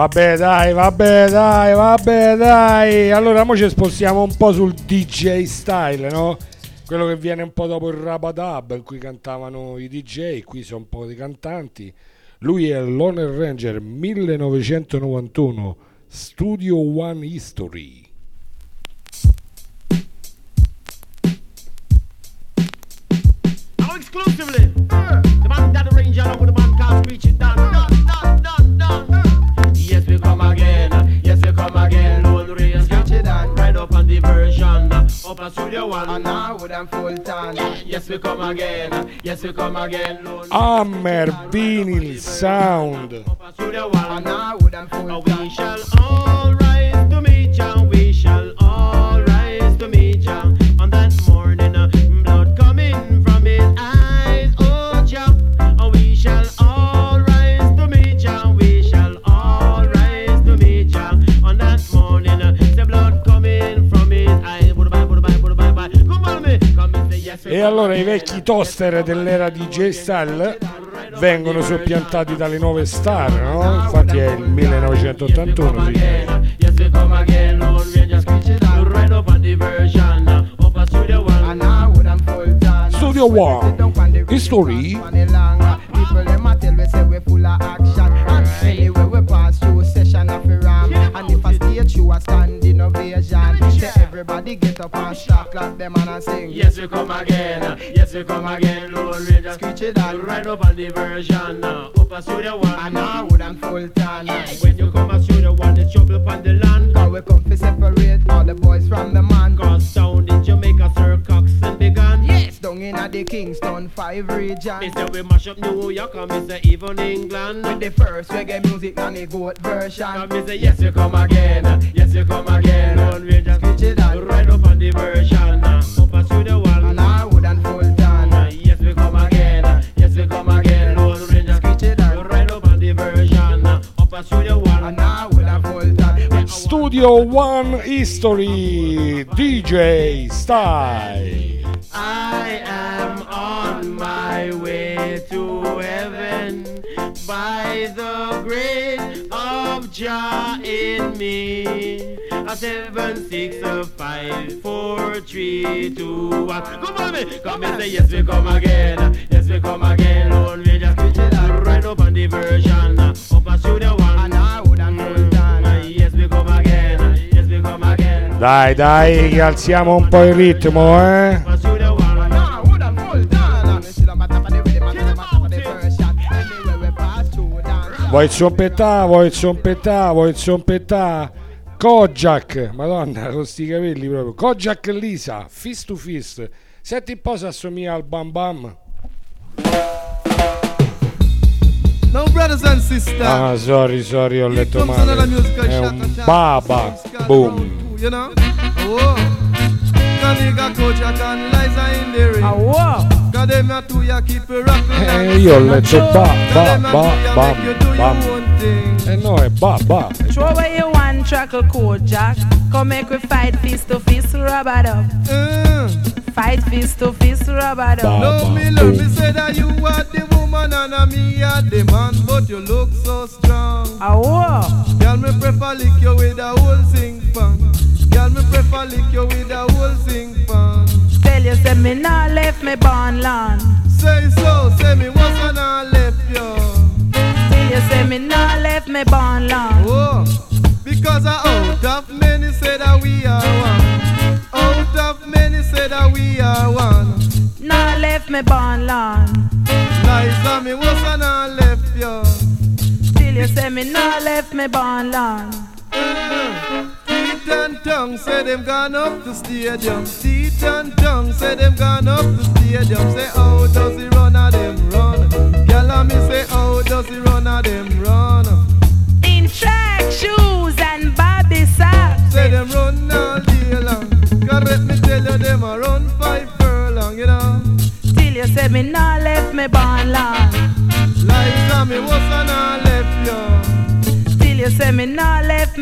Vabbè dai, vabbè dai, vabbè dai. Allora mo ci spostiamo un po' sul DJ style, no? Quello che viene un po' dopo il Rabadab in cui cantavano i DJ, qui sono un po' di cantanti. Lui è Loner Ranger 1991, Studio One History. Now exclusively, the man that arranged ranger over the man can't reach it down. down. up a studio one. And now with them full time. Yes, we come again. Yes, we come again. Vinyl Sound. Up a studio one. And now with them full time. We shall own. Allora i vecchi toaster dell'era di J-Style vengono soppiantati dalle nuove star, no? Infatti è il 1981. sì. Studio one. I History, And anyway we pass through session of a ram And if a everybody get up and start clap them and a sing Yes, we come again. Yes, we come again, Lord, we just Screech it out right up on the version. Up a studio one. And I would and full time When you come a studio one, the trouble upon the land. Cause we come to separate all the boys from the man Cause sound in Jamaica, Sir Cox and began. Yes, down in a the Kingston 5 region Me say we mash up New York and me say even England. With the first reggae music and the goat version And me say yes, you come again. Yes, you come again. Lord, we just it out right up on the version. Up a studio one. And I would and full time Uh, Yes, we come again. Yes, we come again. Lord, we just it out right up on the version. Up a studio one. And I would and full time Studio One History, DJ Style. I am on my way to heaven by the grace of Jah in me. A seven, six, a five, four, three, two, one. Come on, me. Come and say yes, we come again. Yes, we come again. Lord, we just switch it up right up on the version. Up a studio one. And I would time Yes, we come again. Yes, we come again. Dai, dai, alziamo un po' il ritmo, eh? Vuoi zompettà, vuoi zompettà, vuoi zompettà? Kojak, madonna, con sti capelli proprio. Kojak Lisa, fist to fist. Senti un po' se assomiglia al Bam Bam. Now, brothers and sisters, Ah, sorry, sorry, ho letto male. È un attack. baba, boom. you know? Oh, Kojak and Liza in the ring. whoa. Cause them a two ya keep it rocking. Eh, io ho letto ba, ba, Them a ba, two ya bam, you do your bam. own thing. Eh no, è ba, ba. Throw away your one truckle code, Jack. Come make we fight fist to fist, rub it up. Fight fist to fist, rub it up. No, me love me say that you are the woman and a me are the man, but you look so strong. Ah, whoa. Girl, me prefer lick you with a whole sing pan. Girl, me prefer lick you with a whole sing pan. Tell you, say me nah left me born land. Say so, say me what's on I left you. Tell you, say me nah left me born land. Oh, because I out of many say that we are one. Out of many say that we are one. Nah left me born land. Liza, me what's on I left you. Till you say me nah left me born land. Teeth and tongue say them gone up the stadium. Teeth and tongue say them gone up the stadium. Say how does he run them run? And me say how does he run them run? In track shoes and bobby socks. Say them run all day long. Correct me tell you them a run five furlong, you know. Till you say me nah left me born land. Liza, me what's on I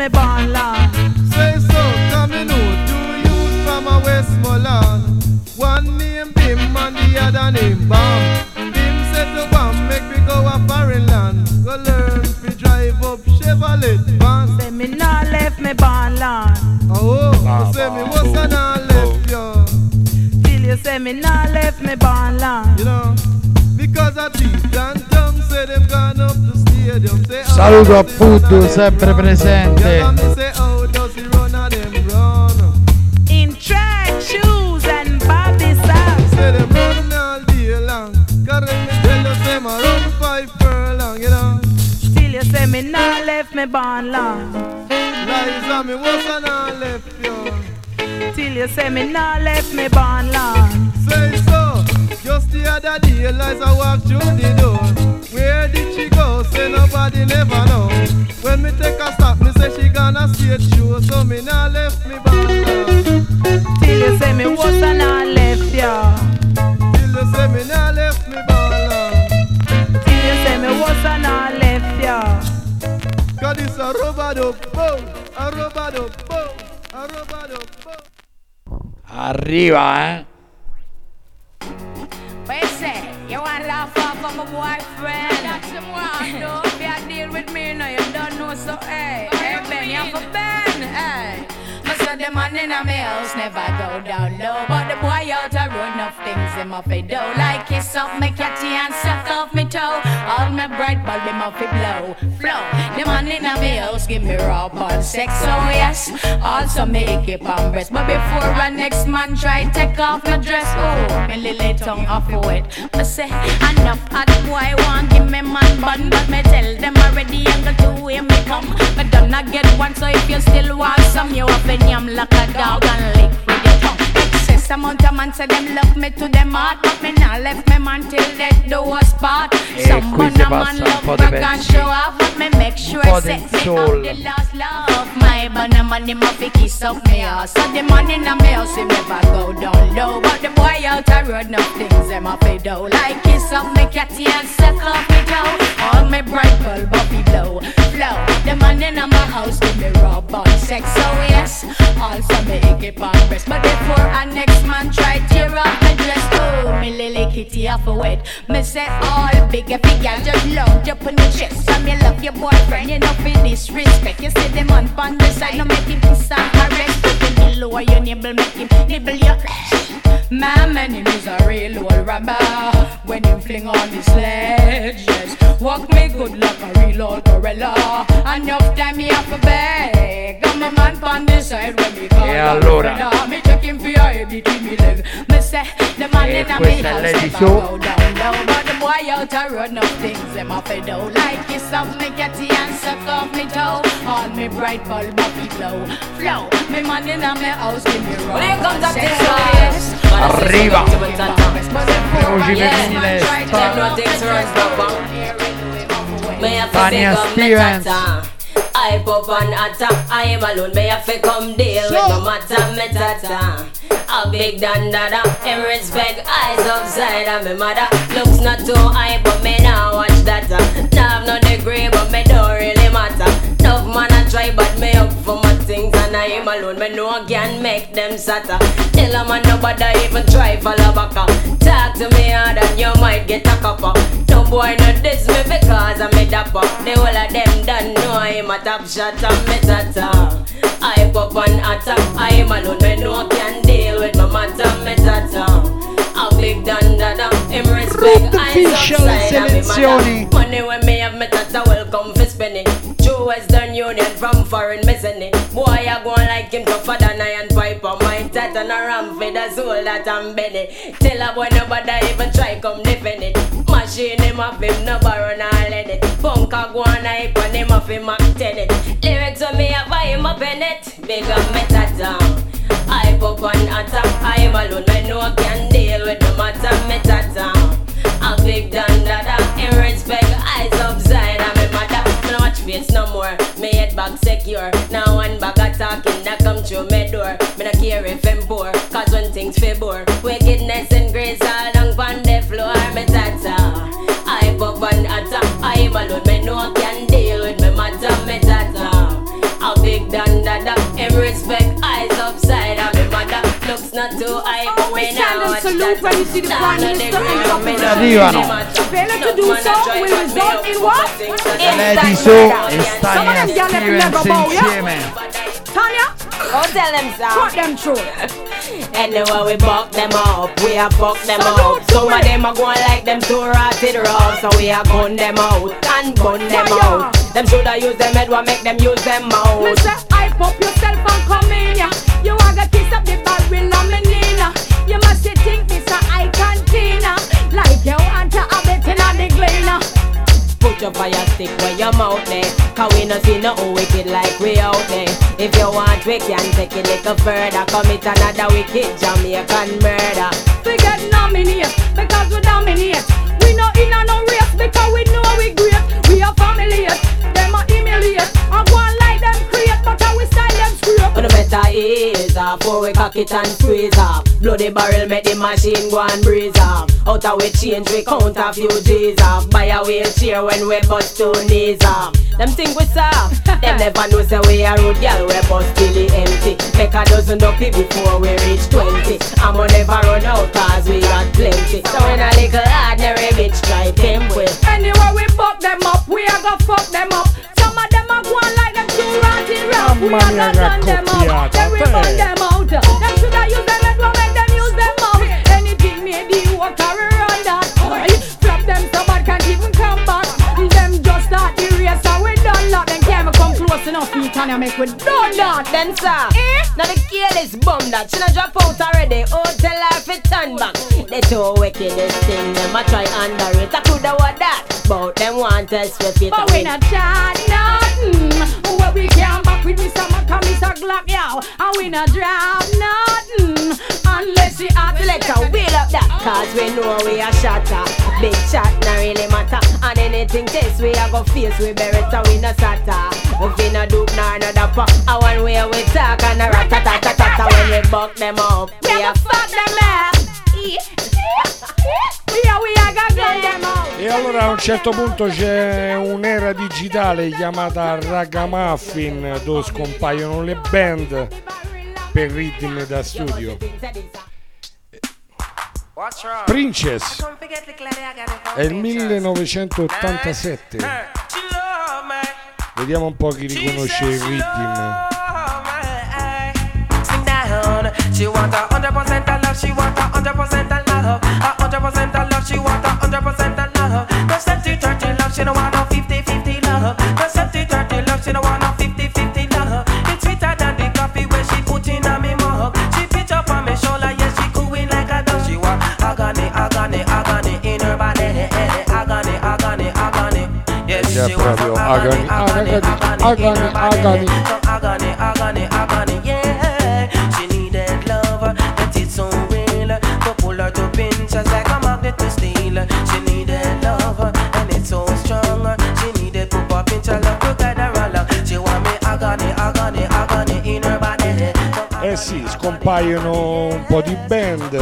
me born land. Say so, coming out to you from a Westmoreland. One name Bim and the other name Bam. Bim said to Bam, make me go a foreign land. Go learn to drive up Chevrolet van. Say me nah left me born land. Oh, oh you say me what's oh, on I oh. left you. Till you say me nah left me born land. You know, because I teeth and tongue say them gone Saluto a Puddu, sempre them presente. Them? In track shoes and bobby socks. Say them run all day long. Correct me tell you, say my run five furlong, you know. Till you say me nah left me born land. Liza, me what's on I left you. Till you say me nah left me born land. Say so. Just the other day, Liza walked through the door. Where did she go? Say nobody never know. When me take a stop, me say she gonna see it show. So me nah left me back. Till you say me was and I left ya. Till you say me nah left me back. Till you say me was and I left ya. Cause it's a dub, boom, a dub, boom, a rubber dub, boom. Arriva, eh? You want laugh off of my boyfriend? That's the one, no. If you deal with me, no, you don't know, so hey, oh, hey, Ben, you have a Ben, hey. The man in a me house never go down low. But the boy out a road enough things him off it do Like kiss off me catchy and suck off me toe. All my bright bulb him off it blow Flow. The man in a me house give me raw ball sex. So yes, also make it on breast. But before a next man try take off my dress Oh, me lily tongue off it I say enough hot boy want give me man bun. But me tell them already angle to where me come. But don't not get one so if you still want some You have a yam like a dog and lick with your tongue Excess amount of man say them love me to them heart But me not left me man till death do us part. Some man a man love brag and show off But me make sure po' set me up the last love My banana man him a fi kiss up me ass. So the man in a me house him never go down low. But the boy out a road no things them a fi do Like kiss up me catty and suck off me toe All me bright up fi blow Flow The man in a my house give me rub on sex. So yes Also make it on breast. But before I next man try tear off my dress. Oh me lily kitty off a wet Me say all big if just load up on your chest. And me love your boyfriend you know fi disrespect You see the man pon the side no make him piss and caress. Put him below your nibble make him nibble your my man him is a real old rabber When him fling on the sledge yes. Walk me good like a real old gorilla. Enough time me have to beg Got my man pon the side when me call out allora? brother. Me check him for your heavy give me leg Me say the man in a me questa è house Lady never Su. go down low But the boy out a road no things them off a do Like kiss off me catty and suck off me toe All me bright bulb off me flow Flow. Me man in a me house give me rock When it comes to Sex, things, so uh, yes. Arriva. Voci femminile Tanya Tanya Stevens. I pop on atta, I am alone, may have to come deal with my matter, me tata. A big dan dada, in respect, eyes upside and me mother. Looks not too high, but me now watch that. Now have no degree, but me don't really matter. Enough man I try, but me up for my things and I am alone. Me no one can make them satter. Tell a man nobody even try follow back. up. Talk to me hard and you might get a copper. No boy no diss me because I'm a dapper. The whole of them done know I'm a top shot and me tata. I pop on attack, I am alone. Me no can deal with my matter, me tata. A big dan dada, him respect, eyes Official upside and me selezioni. Money when me have me tata welcome that I'm bending. Tell a boy nobody even try come defend it. Machine him off him no borrow nor lend it. Punk a go on hype and him off him 10 it. Lyrics when me I him up in it. Big up me tata. I pop on attack, I am alone, me no can deal with the matter, me tata. A big dan dada, in respect, eyes upside, and me mother. Me no watch face no more, me head back secure. Now one bag of talking that come through me door. Me no care if I'm when things feel bore. Wickedness and grace all down on the floor, me tata. I pop on attack, I am alone, me no can deal with me matter, me tata. A big dan dada, in respect, eyes upside, and me mother. Looks not too high, but me now watch that. when you see the Nah, Prime no Minister degree, in office. me no Arrivano. Failure to do so will result in what? Lady Su e Tanya Some of them girls Stevens never bow, yeah? insieme. Tanya, Go tell them, sir. cut them through. Anyway, we buck them up, we a buck them out. Some of them a going like them two rotted raw, so we a gun them out and bun them out. Them shoulda use them head, what make them use them mouth. Say, hype up yourself and come in ya. You want to kiss up the Put your fire stick where your mouth there. Cause we no see no wicked like we out there. If you want, we can take it little further. Commit another wicked Jamaican murder. We get nominated because we dominate. We no in no race because we know we great. We are family. Them a emulate. Scrape. But the better is uh, before we cock it and squeeze off. Bloody barrel make the machine go and breeze off. Out of we change, we count a few G's off. Buy a wheelchair when we bust two knees off. Them think we soft. Them never know say we a road girl, we bust till the empty. Make a dozen ducky before we reach 20. I'ma never run out cause we got plenty. So when a little ordinary bitch try with. Anyway, we fuck them up, we a go fuck them up. Some of them a go on like them too ratty rough. We a Mamma mia, go run them accoppiata, up, then we burn them out. Them shoulda use them head, we make them use them up. Anything may be what carry on that. Oi, them so bad can't even come back. Them just start the race and we done that. Then can't come close enough, you can make we done that. Then sir, eh? now the careless bum that she not drop out already. Oh, tell her it turn back. They too wicked this thing. Them a try underrate. I coulda what that, but them want us with it. But mm, we not chat nothing. Where we can back with Mr. Mac Mr. Glock, yo. And we not drop nothing. Unless she have Select a wheel up that Cause we know we a shatter Big chat not really matter And anything test we a go face We beretta we no sata If we no dupe nor no dapper A one way we talk and a rat-a-tat-a-tat When we buck them up We a fuck them up Yeah, we a go gun them out. E allora a un certo punto c'è un'era digitale chiamata Ragamuffin dove scompaiono le band per ritmi da studio. Princess è il 1987. Vediamo un po' chi riconosce il down. She want a hundred percent of love. She want a hundred percent of love. A hundred percent of love. She want a hundred percent of love. No 70-30 love. She don't want no 50-50 love. No 70-30 love. She don't want no 50-50 love. It's sweeter than the coffee where she put in a me mug. She pitch up on me shoulder. Yes, she cooing like a dove. She want agony, agony, agony in her body. Agony, agony, agony. Yes, È she want proprio some agani, agani, agani, agani. some agony, agony, agony, yeah. She needed love, but it's so real. To pull her to pinch just like sì, scompaiono un po' di band.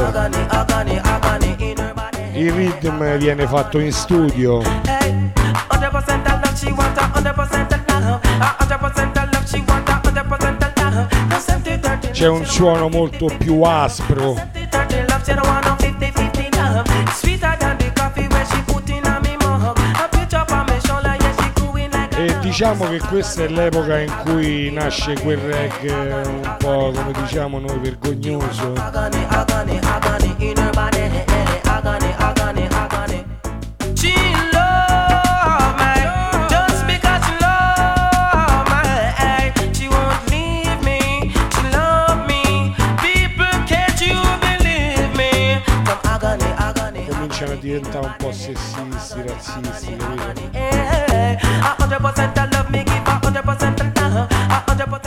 Il rhythm viene fatto in studio. Hey, 100% of love, she want a 100% of love. A 100% of love, she want a 100% of love. No 70-30 C'è un suono molto più aspro. Diciamo che questa è l'epoca in cui nasce quel reggae un po' come diciamo noi vergognoso. diventare un po' sessisti, razzisti, capito?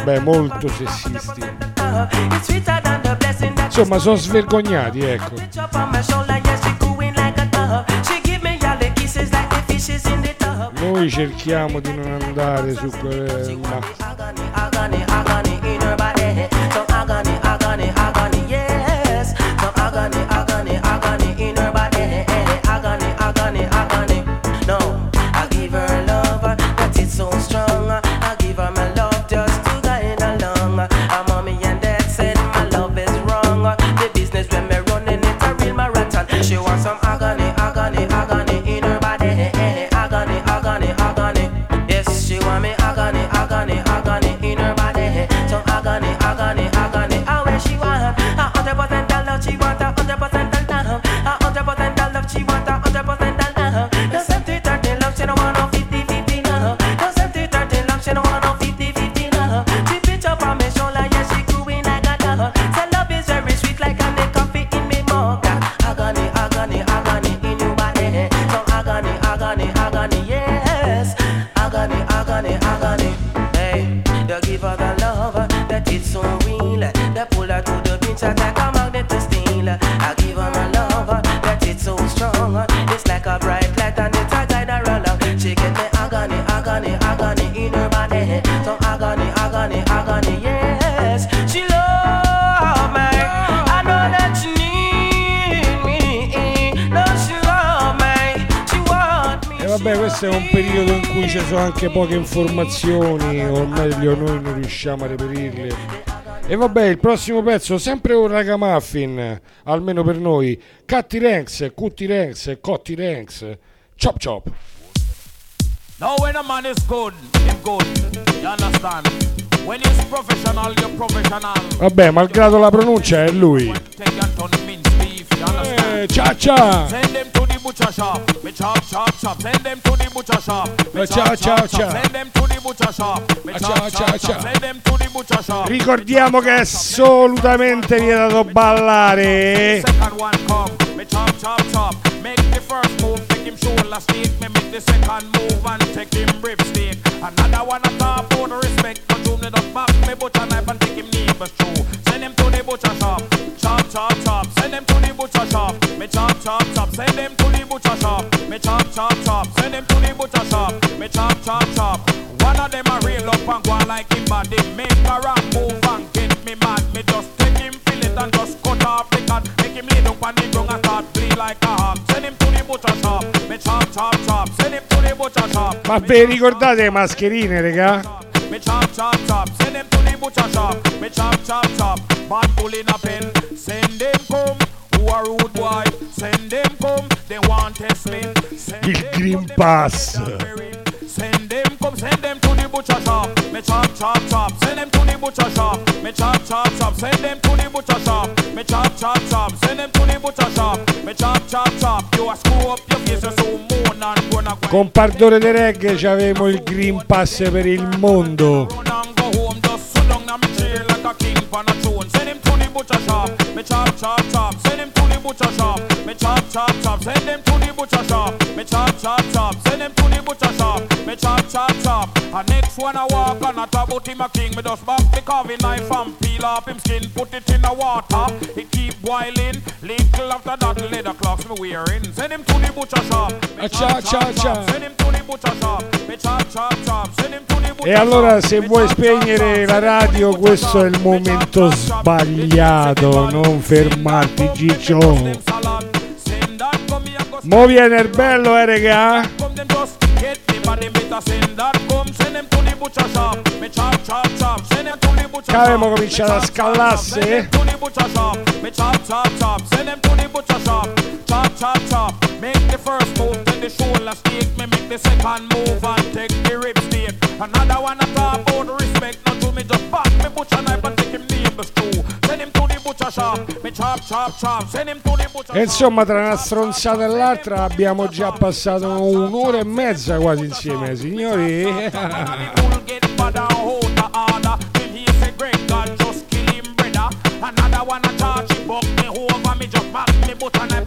Beh, molto sessisti. Insomma, sono svergognati, ecco. Noi cerchiamo di non andare su quelle... ci sono anche poche informazioni, o meglio noi non riusciamo a reperirle. E vabbè, il prossimo pezzo, sempre un ragamuffin, almeno per noi. Catti Ranks, Cutti Ranks, Cotti Ranks, Chop Chop. Now when a man is good, him good. You understand? When he's professional, you're professional. Vabbè, malgrado la pronuncia è lui. Eh, cia cia. Them the butcher shop. Me chop chop chop. Send them to the butcher shop. Me chop chop chop. Send them to the butcher shop. Me chop chop chop. Send them to the butcher shop. Ricordiamo che è assolutamente vietato ballare. Second one come, me chop chop chop. Make the first move, take him shoulder stick. Me make the second move and take him rib stick. Another one a top the respect. You need back me butcher knife and take him neighbor's true. Send him to the butcher shop. Chop chop chop. Send him to the butcher shop. Me chop chop chop. Send him to the butcher shop. Me chop chop chop. Send him to the butcher shop. Me chop chop chop. One of them a rail up and go like him body. Make a wrong move and get me mad. Me just take him fill it and just cut off the cut. Make him lay down on the ground and start bleed like a hog. Send him to the butcher shop. Me chop chop chop. Send him to the butcher shop. Ma ve ricordate le mascherine, raga? Me chop chop chop, send them to the butcher shop. Me chop chop chop, bad bull in a pen. Send them come, who are rude boy. Send them come, Il Green Pass. Send them come, send them to the butcher shop. Me chop chop chop, send them to the butcher shop. Me chop chop chop, send them to the butcher shop. Me chop chop chop, send them to the butcher shop. Me chop chop chop, you a screw up your face, so moan and gonna go. Con Pardore de Reggae c'avevamo il Green Pass per il mondo. and go home, just sit down me chair like a king on a throne. Send him to the butcher shop, me chop chop chop. Send him to the butcher shop, me chop chop chop. Send him to the butcher shop, me chop chop chop. Send him to the butcher shop, me chop chop chop. And next one I walk and I talk about him a king. Me just back the carving knife and peel off him skin, put it in the water. It keep boiling. Little after that, leather clocks me wearing. Send him to the butcher shop. Me ciao, ciao, ciao. Send him to the butcher shop. Me chop chop chop. Send him to the butcher E allora se vuoi spegnere la radio questo è il momento sbagliato, non fermarti Giccio. Mo viene il bello eh regà? The the Che shop. cominciato a the the the the the the rib stick. Another one I talk about respect. Not to me just back me butcher knife and take him neighbor's true. Send him to E insomma tra una stronzata e l'altra abbiamo già passato un'ora e mezza quasi insieme signori.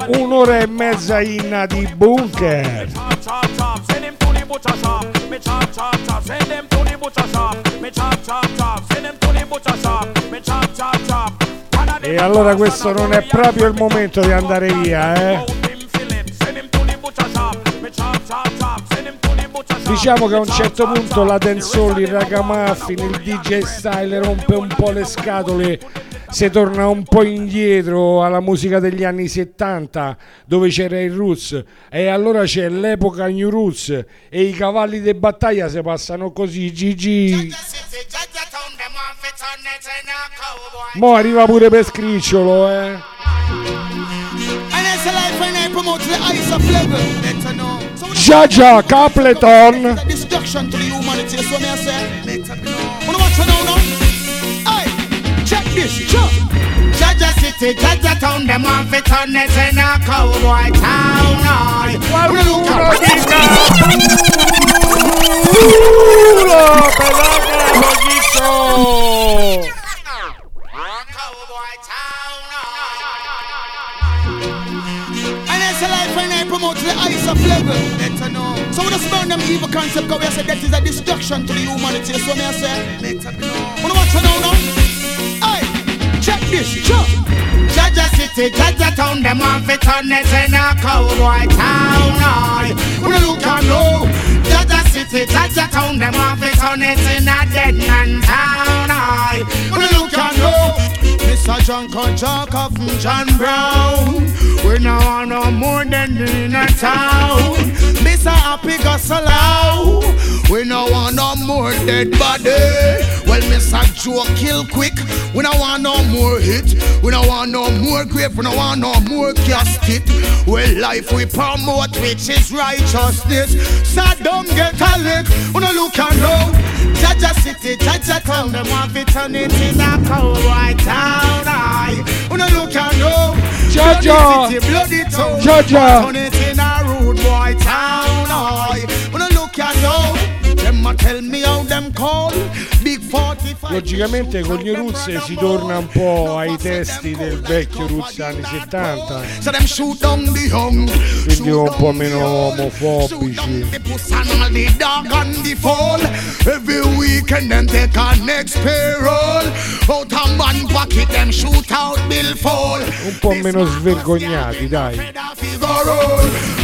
Un'ora e mezza in di bunker. E allora questo non è proprio il momento di andare via, eh. Diciamo che a un certo punto la dancehall, il ragamuffin, il DJ style rompe un po' le scatole, si torna un po' indietro alla musica degli anni 70 dove c'era il roots e allora c'è l'epoca new roots e i cavalli di battaglia si passano così Gigi. Mo arriva pure per scricciolo, eh. Jaja Capleton. Destruction to the humanity. So may I say. Wanna watch now, no? Hey, check this. Jaja city, Jaja town, them want to turn it in a cowboy town. Puro pelota, pollito. Cowboy town. A life when I promote the ice of level. Better know. So we just burn them evil concept because we say that is a destruction to the humanity. So me I say, better know. Wanna watch now, now? Hey, check this, check. Jaja City, Jaja Town, them want fi turn it in a cowboy town. Aye. We look at know. Jaja City, Jaja Town, them want fi turn it in a dead man town. Aye. We look at know. Mr. John Conchaka from John Brown. We no want no more than in a town. Mr. happy go so. We no want no more dead body. Well, Mr. Joe kill quick. We no want no more hit. We no want no more grave. We no want no more casket. Well, life we promote, which is righteousness. So don't get a lick. We no look and know. Jaja city, Jaja town. Them want to turn it in a cold white town. Look and know. Them a tell me how them call. Big 45. Logicamente con gli Roots si torna un po' ai testi del vecchio Roots anni 70, So them shoot down the young. quindi un po' meno omofobici. Fall. Un po' meno svergognati, dai.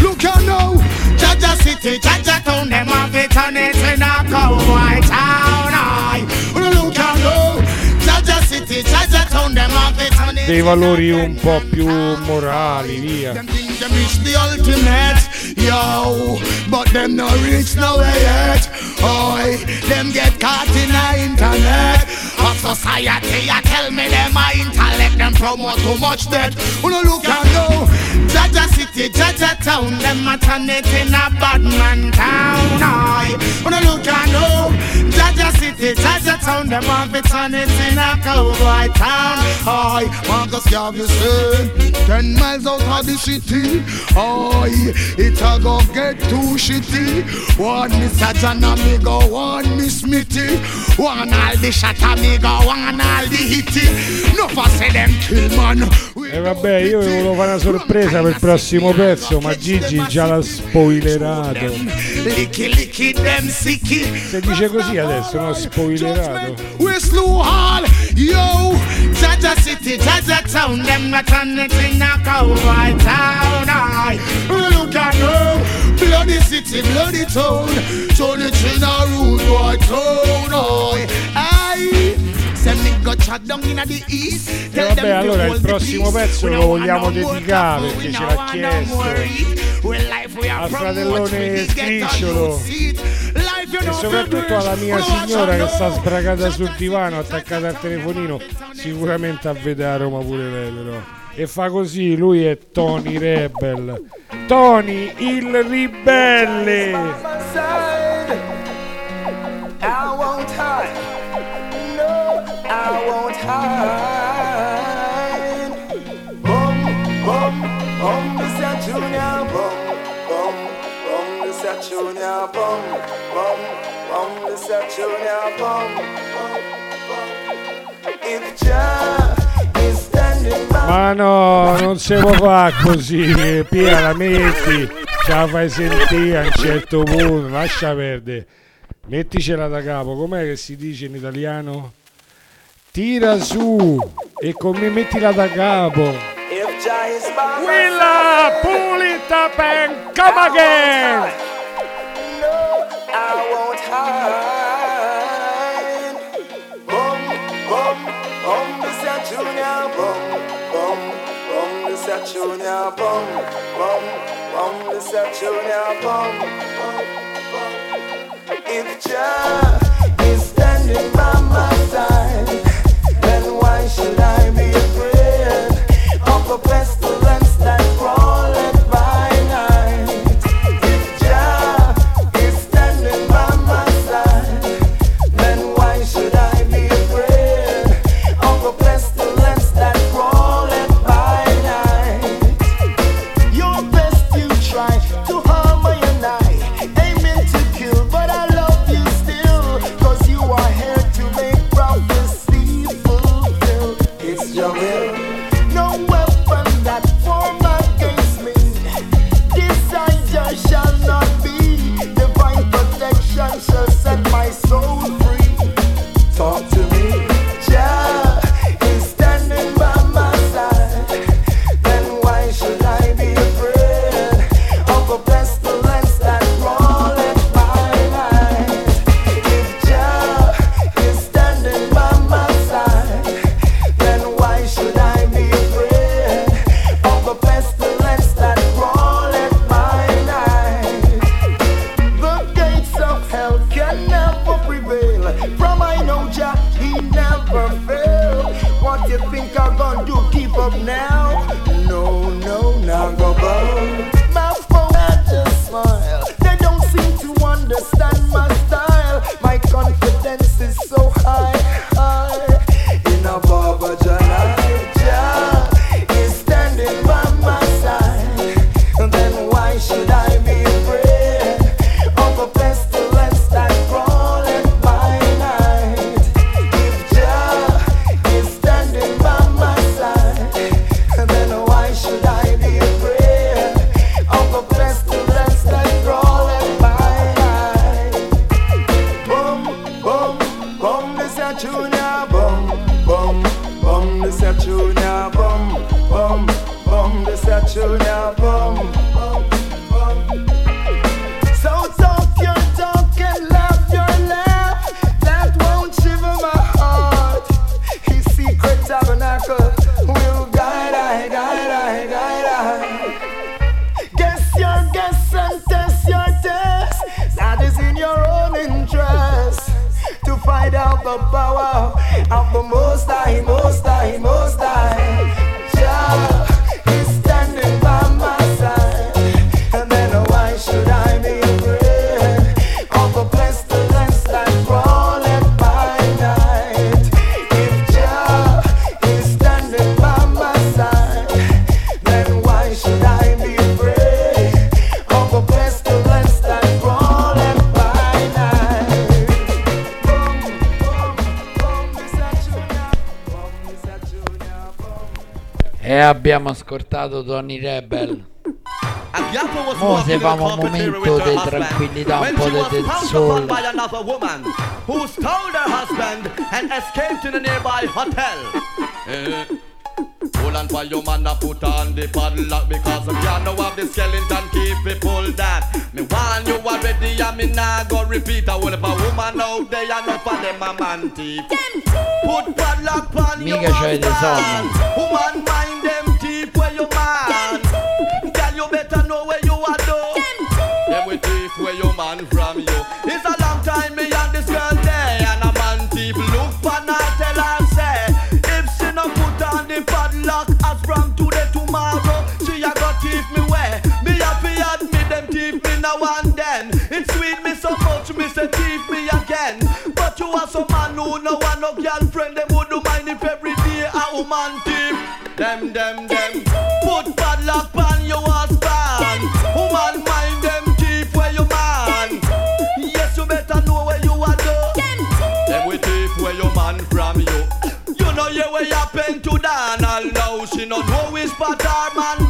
Look you now. Jaja city, Jaja town, them have it on it in a cowboy town. Dei valori un po' più morali, via. Them Of society, I tell me them my intellect, them promote too much debt. Wanna look and go, Jaja city, Jaja town, them a turn it in a bad man town. Oi, wanna look and go, Jaja city, Jaja town, them to turn it in a cowboy town. Oi, Marcus Garvey said, ten miles out of the city. Oi, it a go get too shitty. One Mr. John me go one Miss Mitty. One all the shot me go one all the hitty. No say them kill man. E vabbè, io volevo fare una sorpresa per il prossimo pezzo, ma Gigi già l'ha spoilerato. Licky licky them sicky. Se dice così adesso, no? Spoilerato. Yo. Jaja city, Jaja town, them not turn it in a cowboy town. Aye, look at no. Bloody city, bloody town. Turn it in a rude boy town. Aye, E vabbè, allora il prossimo pezzo lo want vogliamo dedicare perché ce l'ha want chiesto. Al fratellone Scricciolo e soprattutto alla mia signora che want sta sbragata sul divano attaccata al telefonino sicuramente a vedere Roma pure lei però. E fa così lui è Tony Rebel. Tony il ribelle. I won't hide. Won't hide. Bum, bum, bum, this a junior bum, bum, bum, this a junior bum, bum, bum, this a junior bum. If Jah is standing by. ma no non si può fare così Pia la metti ce la fai sentire a un certo punto lascia perdere metticela da capo com'è che si dice in italiano tira su e con me mettila da capo it up and come again. No, I won't hide. Bum, bum, bum, this a junior bum, bum, bum, this a junior bum, bum, bum, this a junior bum, bum, bum. If Jah is standing by my side, We're abbiamo ascoltato Tony Rebel. Mo se famo un momento di tranquillità, un po' di del found by another woman who stole her husband and escaped to the nearby hotel. Eh, Hold on for your man to put on the padlock because if you know of the skeleton keep it pulled that. Me warn you already and me nah go repeat a whole of a woman out there and enough of them a man thief. Put padlock on your Mica c'hai husband. Some man who no want no girlfriend them would do mind if every day a woman thief them them them. Put padlock on your husband. Woman mind them thief where you man. Yes you better know where you are do them we thief where your man from you you know yeah where happen to Donald. Now she no know which part her man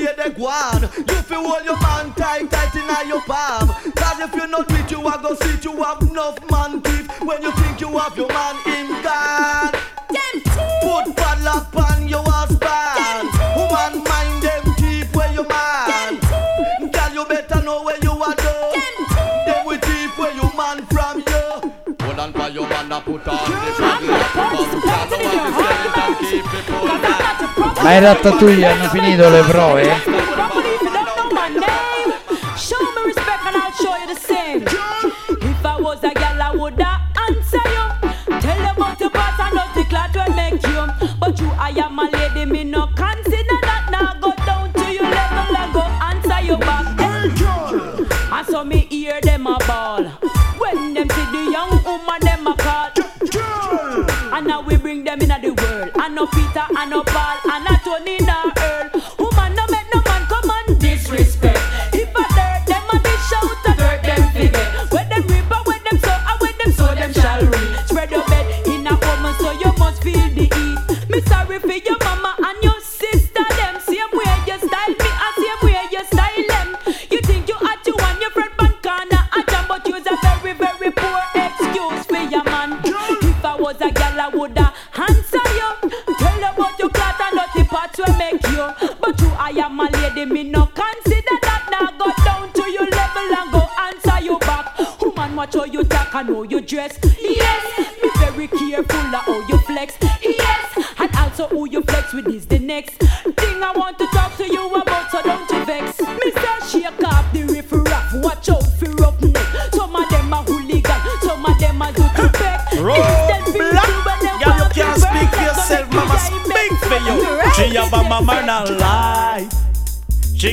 stay there go on you feel hold your man tight tight in your palm. Cause if you not do it you are go see you have enough man thief when you think you have your man in gone Put padlock on your husband. Woman, mind them thief where you man. Girl, you better know where you are do. Them we thief where you man from you. Hold on for your man to put on the padlock Ma in Ratatouille hanno finito le prove? Show me respect and I'll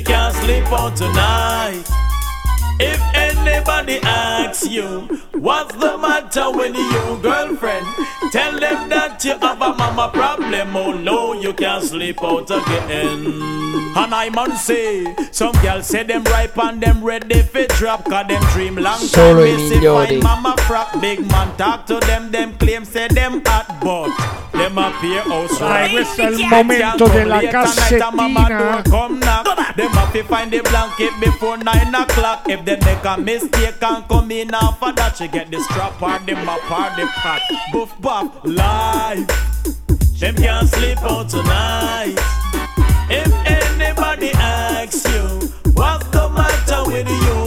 can't sleep out tonight. If anybody asks you what's the matter with you, girlfriend, tell them that you have a mama problem. Oh no, you can't sleep out again. And I must say, some girls say them ripe and them ready for drop, cause them dream long time. Solo i missing migliori. fine mama frack, big man talk to them, them claim say them hot, but them appear house Dai, questo è il momento della cassettina. Come knock, them have to find the blanket before nine o'clock. If they make a mistake and come in after that, she get the strap or the map or the pack. Buff buff life. Them can't sleep out tonight. If anybody asks you what's the matter with you,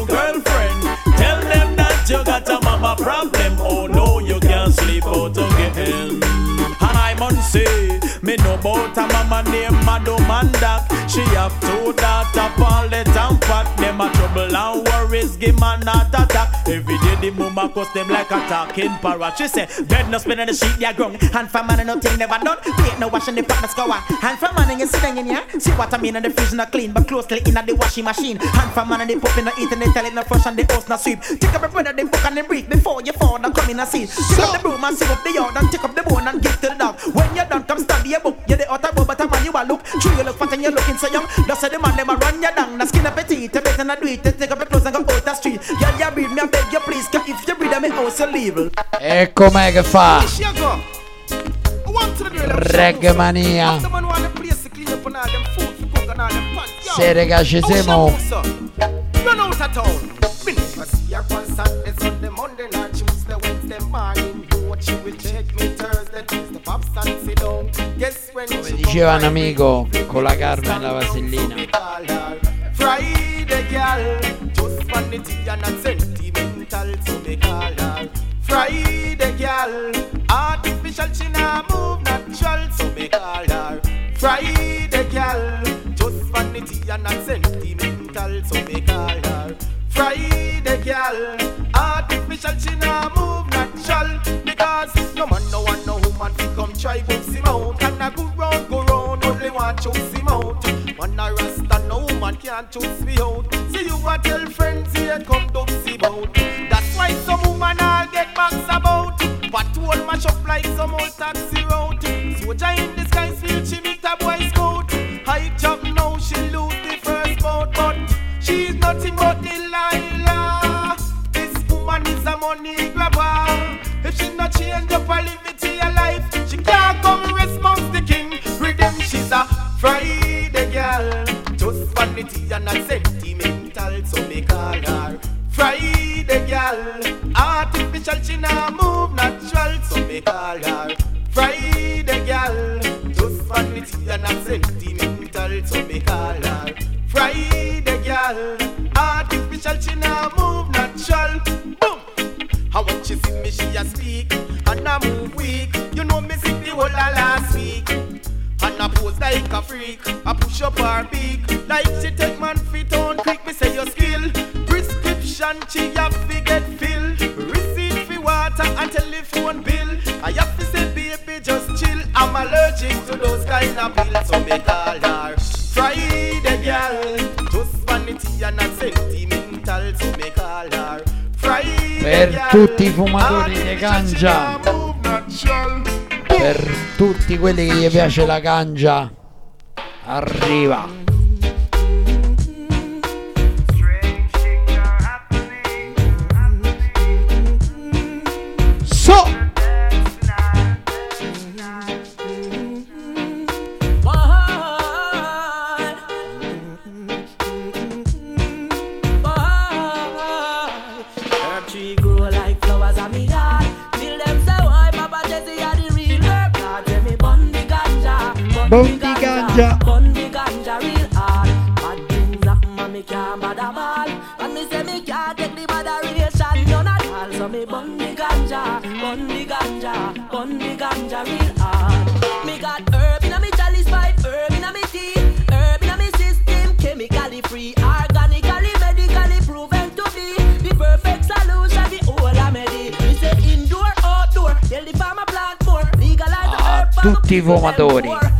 say, me know about a mama named Madam Mandak. She have two daughter, Paulette and give man not attack. Every day the mama cuss them like a talking parrot. She say, bed no spin on the sheet, they grown. Hand for man and nothing never done. Plate no washing the pot no scour. Hand for man and you sitting in here. See what I mean and the fridge not clean, but closely in the washing machine. Hand for man and the puppy no eating, they tell it no fresh and the house no sweep. Take up a brother, the book and the breathe before you fall and come in and see. Pick up the broom and sweep up the yard and take up the bone and give to the dog. When you're done, come study your book. You're the boy, but a man you a look. True, you look fat and you're looking so young. Just say the man, them a run you down. The skin up a teeth, better not do it. Take up your clothes and go E com'è che fa? Reggae mania. Se raga ci siamo. Come diceva un amico con la carne e la vasellina. Just vanity and not sentimental, me call her Friday girl, artificial she nah move natural, so me call her Friday girl, just vanity and not sentimental, so me call her Friday girl, artificial she nah move natural, because no man no one no woman fi come try boost him out, and a go round go round only want choose him out. Man a rasta no woman can't choose me out. You a tell friends here come quelli che gli piace la ganja. Arriva. Ganja. bun the ganja real hard. Bad things happen and me can't bad a ball. And me say me can't take the moderation none at all. So me bun the ganja, bun the ganja, bun the ganja real hard. Me got herb inna me chalice pipe, herb inna me tea, herb inna me system, chemically free, organically, medically proven to be the perfect solution. The whole remedy. Me say indoor, outdoor, tell the farmer plant more, legalize the herb tutti i fumatori.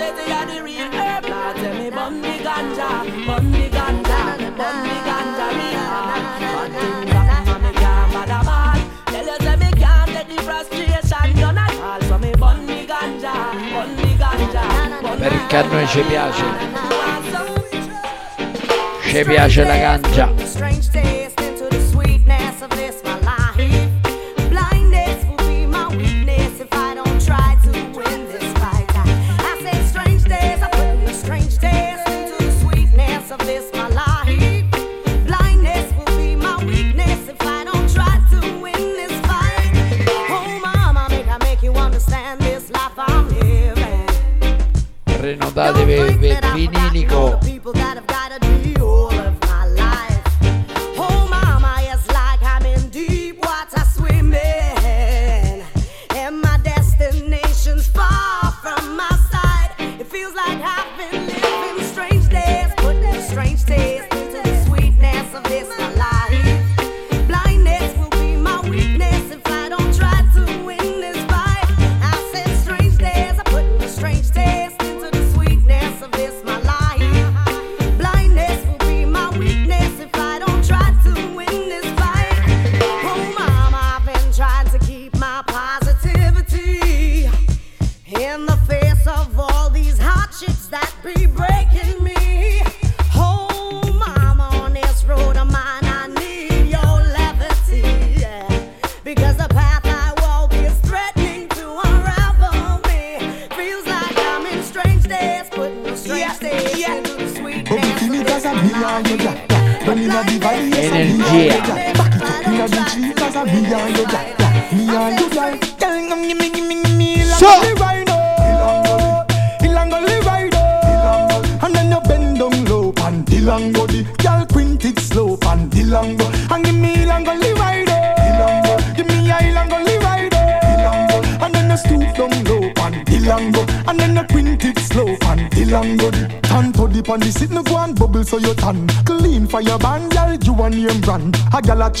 Jesse are the real herb. Now tell me bun the ganja, bun the ganja, bun the ganja. Me hard, but thing that man me can't bad a ball. Tell you say me can't take the frustration none at all. So me bun the ganja, bun the ganja. Per il carne ci piace. Ci piace la ganja. renotare, ve, ve, vinílico.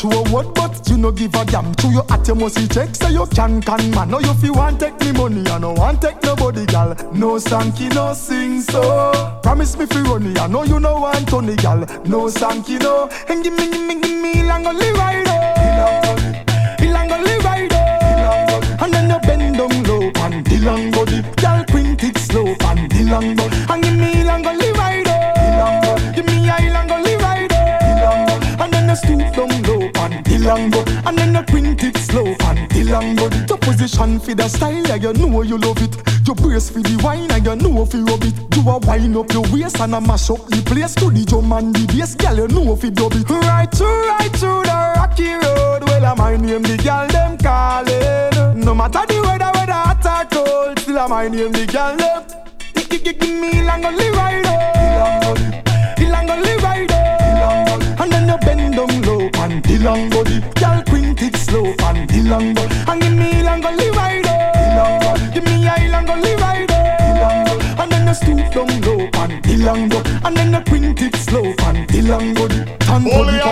A a word but you no give a damn. To your at you must see check so you can can man. Now you fi want take me money I no want take nobody gal. No sanky no sing so. Promise me fi run I know you no want Tony gal. No sanky no. And give me give me give me long only Position for the style yeah you know you love it. You brace for the wine and you know if you rub it. You a wind up your waist and a mash up the place. To the drum and the bass girl you know if you dub it. Right through right through the rocky road. Well I my name the girl them calling. No matter the weather whether hot or cold Still I my name the girl them. Give, me long only ride oh long only ride oh And then you bend down low and the long body Girl quint it slow and the long go And oh you stoop down low the long go And then you quint it slow the long the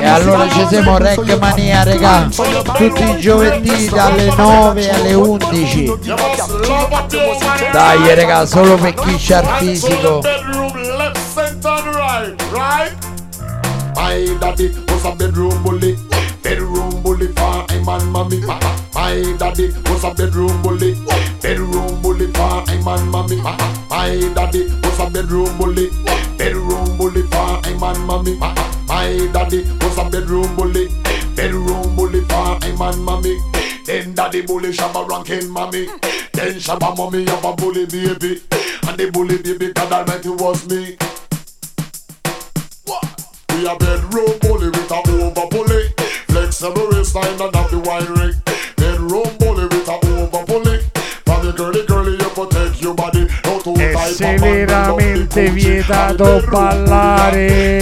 E allora ci siamo Reg Mania, regà. Tutti i giovedì dalle 9 alle 11. Dai, regà, solo per chi c'ha il fisico. My daddy was a bedroom bully. Bedroom bully for him and mommy. My daddy was a bedroom bully. Bedroom bully. Bedroom bully for him and mommy. My daddy was a bedroom bully. Bedroom bully for him and mommy. Then daddy bully shabba ranking mommy. Then shabba mommy have a bully baby. And the bully baby God Almighty was me. We a bedroom bully with a over bully. Flexible waistline and have the wine ring. Bedroom bully with a over bully. From the girly girly you protect your body. Not too È tight for man, we love severamente the coochie. vietato ballare.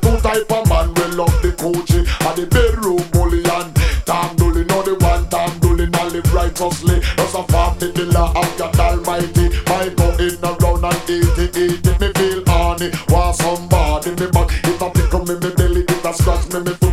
Two type of man we love the coochie. And the bedroom bully and Tom Dooley, know the one Tom Dooley, not live righteously. Just a family killer of God Almighty. My go in around and eat it. Me feel horny, want somebody me back. It a tickle me, me belly, it a scratch me, me foot a pain me.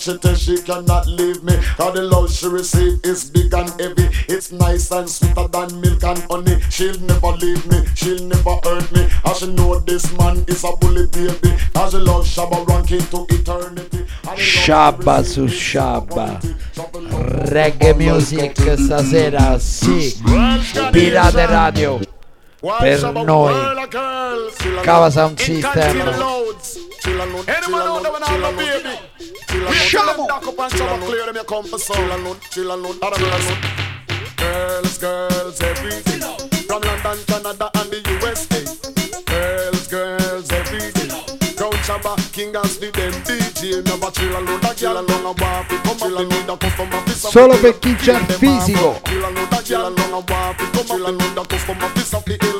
Anytime she test, she cannot leave me. Cause the love she receive is big and heavy. It's nice and sweeter than milk and honey. She'll never leave me, she'll never hurt me. As she know this man is a bully baby. As she love Shabba ranking to eternity. Shabba su Shabba Reggae music stasera sì Pirate Radio Per noi Cava Sound System Anyone know that when I'm a baby? Chill alone, duck up and shower clear them your compass. Chill alone, chill alone, other girls. Girls, girls, every day. From London, Canada, and the USA. Girls, girls, every day. Crown Shabba, King and Speed, them DJ. Never chill alone, that chill alone, and waffy. Come up, they need a customer. Solo per chi c'ha il fisico Chill alone, that chill alone, and waffy. Come up, they need a customer. Piece of the hill,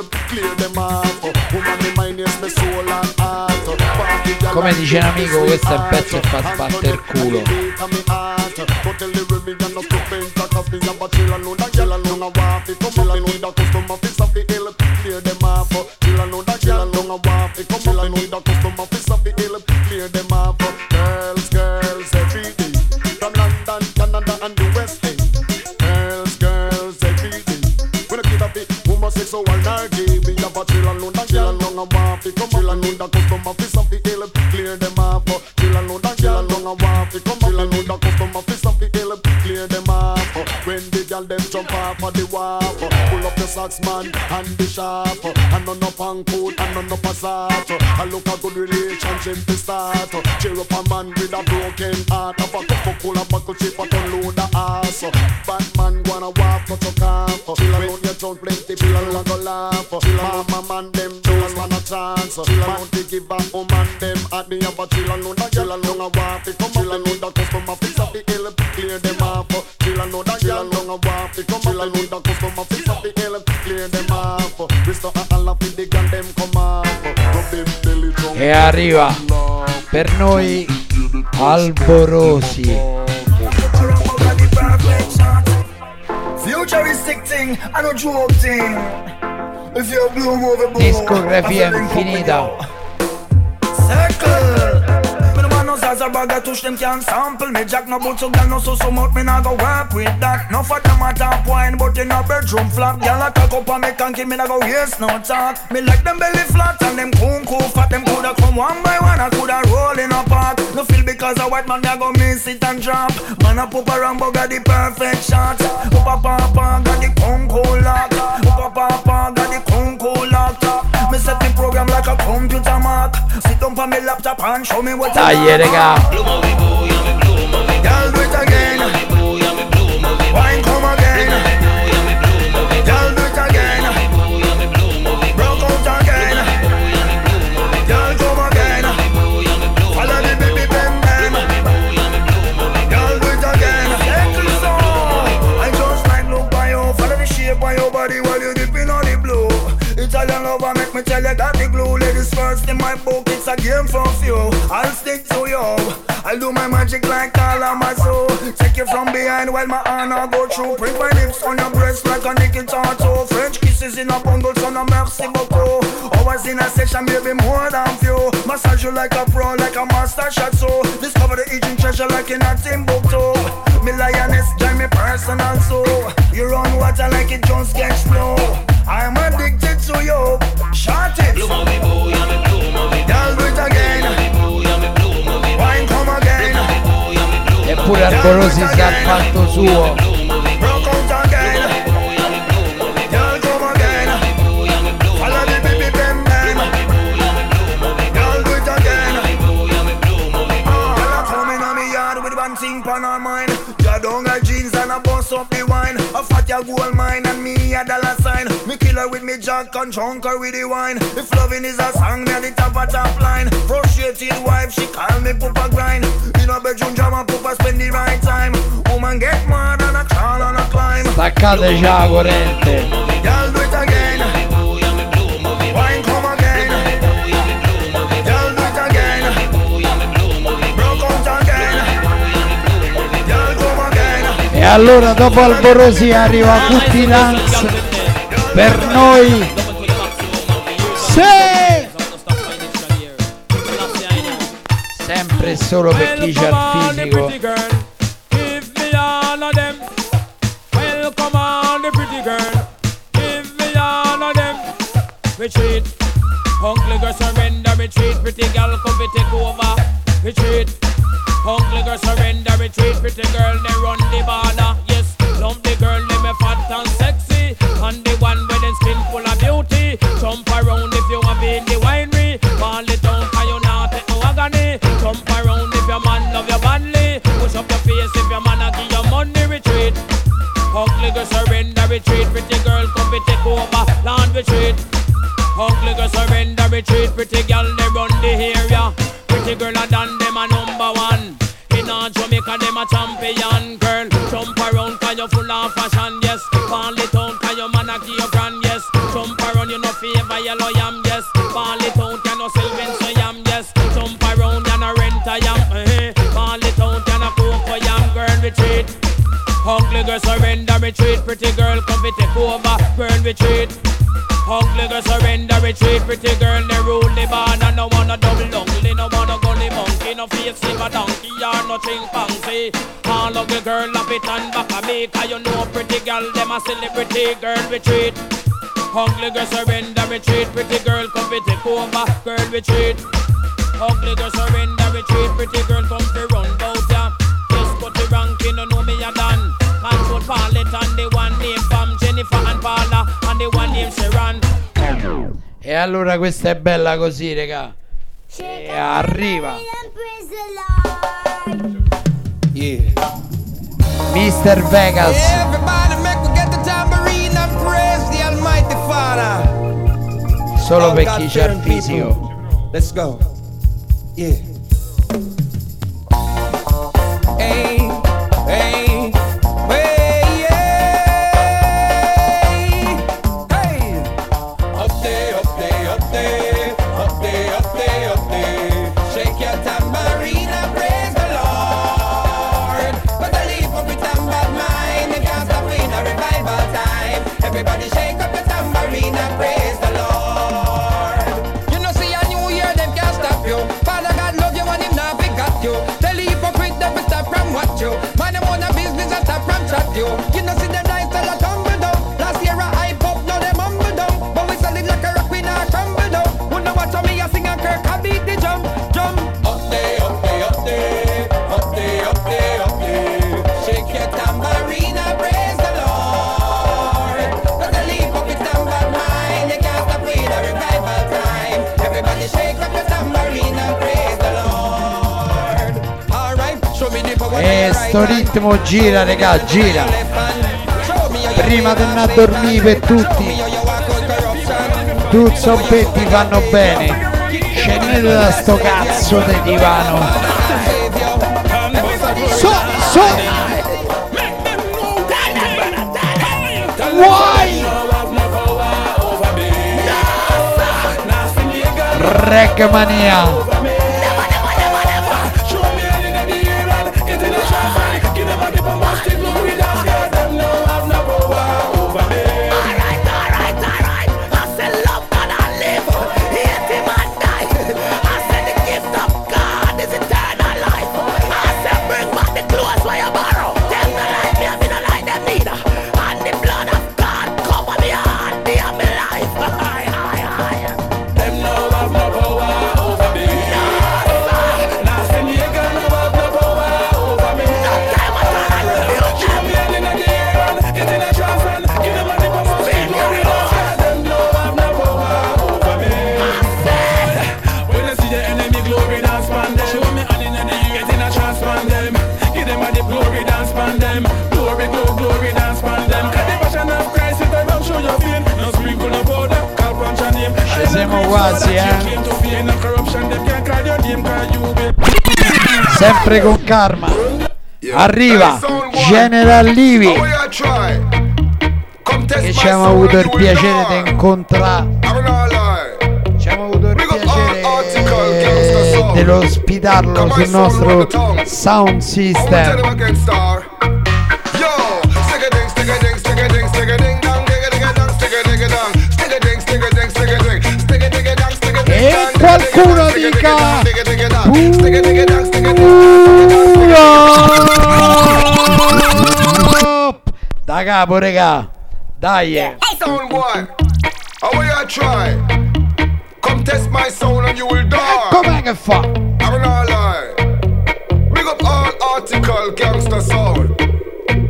Come dice un amico questo è il pezzo che fa sbattere il culo jump off of the wharf. Pull up the socks man and the sharp. And none up on coat and none up a sock. I look a good relationship to start. Cheer up a man with a broken heart. Have a cup of cola buckle chip but unload the ass. Bad man wanna walk but you can't. Chill alone you don't plenty people a go laugh. Mama man them don't stand a chance. Man to give a woman them at the upper chill alone. E arriva per noi Alborosi. Discografia infinita. Circle. No want bag a touch them can't sample me. Jack no boot so gal no so so much me nah go work with that. No for them a top wine but in a bedroom flap. Gal a cock up and me can't keep me nah go waste no talk. Me like them belly flat and them coon cool fat. Them coulda come one by one I coulda roll in a park. No feel because a white man they go miss it and drop. Man a poop around but got the perfect shot. Up a papa got the coon cool lock. Up a papa got the coon program like a computer mark. Sit down for me laptop and show me what Dai ah, raga Girl, do it again. Wine come again. Me tell you got the glue. Ladies first in my book, it's a game for few. I'll stick to you. I'll do my magic like all of my soul. Take you from behind while my honor go through. Print my lips on your breast like a nickel tattoo. French kisses in a bundle, so no merci beaucoup. Always in a session, baby, more than few. Massage you like a pro, like a master shot. So discover the aging treasure like in a Timbuktu. Me lioness, drive me personal so. You run water like it Jones sketch flow. I'm addicted to you. Shot it. Girl, do it again. Wine come again. Eppure Alborosi sa il fatto suo Broke out again. Girl, come again. Follow the baby bam bam. Girl, do it again. Girl, ah, come in on me yard with one thing on her mind. Ja down her jeans and a bust up the wine. A fat ya gold mine and me a dollar sign. killer with me jack and chunker with the wine. If loving is a song, me at the top of top line. Frustrated wife, she call me Papa grind. In a bedroom jam and Papa spend the right time. Woman get mad and I crawl and I climb. Staccate già corrente. Girl do it again. Wine come again. Girl do it again. Broke out again. Girl come again. E allora dopo Alborosi arriva Cutti Lance per noi. Sì! Sempre solo per chi c'ha il fisico. Give me all of them. Welcome on the pretty girl. Give me all of them. Retreat. Uncle girl surrender. Retreat. Pretty girl come fi take over. Retreat. Uncle girl surrender. Retreat. Pretty girl they run the border. Retreat. Pretty girl come fi take over. Land retreat. Ugly girl surrender, retreat. Pretty girl they run the area. Pretty girl a done them a number one. In a Jamaica them a champion girl. Jump around 'cause you full of fashion, Ugly girl surrender, retreat. Pretty girl come fi take over, girl retreat. Ugly girl surrender, retreat. Pretty girl they rule the barn and no wanna double donkey, no wanna gully monkey, no face silver donkey or no chimpanzee. All ugly girl up it and back of me, 'cause you know pretty girl them a celebrity, girl retreat. Ugly girl surrender, retreat. Pretty girl come fi take over, girl retreat. Ugly girl surrender, retreat. Pretty girl come E allora questa è bella così, raga. E arriva. Yeah. Mr. Vegas. Everybody make we get the tambourine and praise the Almighty Father. Solo All per chi c'ha il fisico. Let's go. Yeah. Sto hand. ritmo gira, raga, gira. Prima di andare a dormire per tutti. Tutti zompetti fanno bene. Scendete da sto cazzo di divano. So, so. Why? Regmania. You will Sempre con karma. Arriva General Livi. Che ci abbiamo avuto il piacere di incontrare. Ci abbiamo avuto il piacere di ospitarlo sul nostro sound system. Qualcuno dica Da capo, regà. Dai. eh. Try? Come test my sound and you will die. Com'è che fa? I'm not lie. Big up all article gangster sound.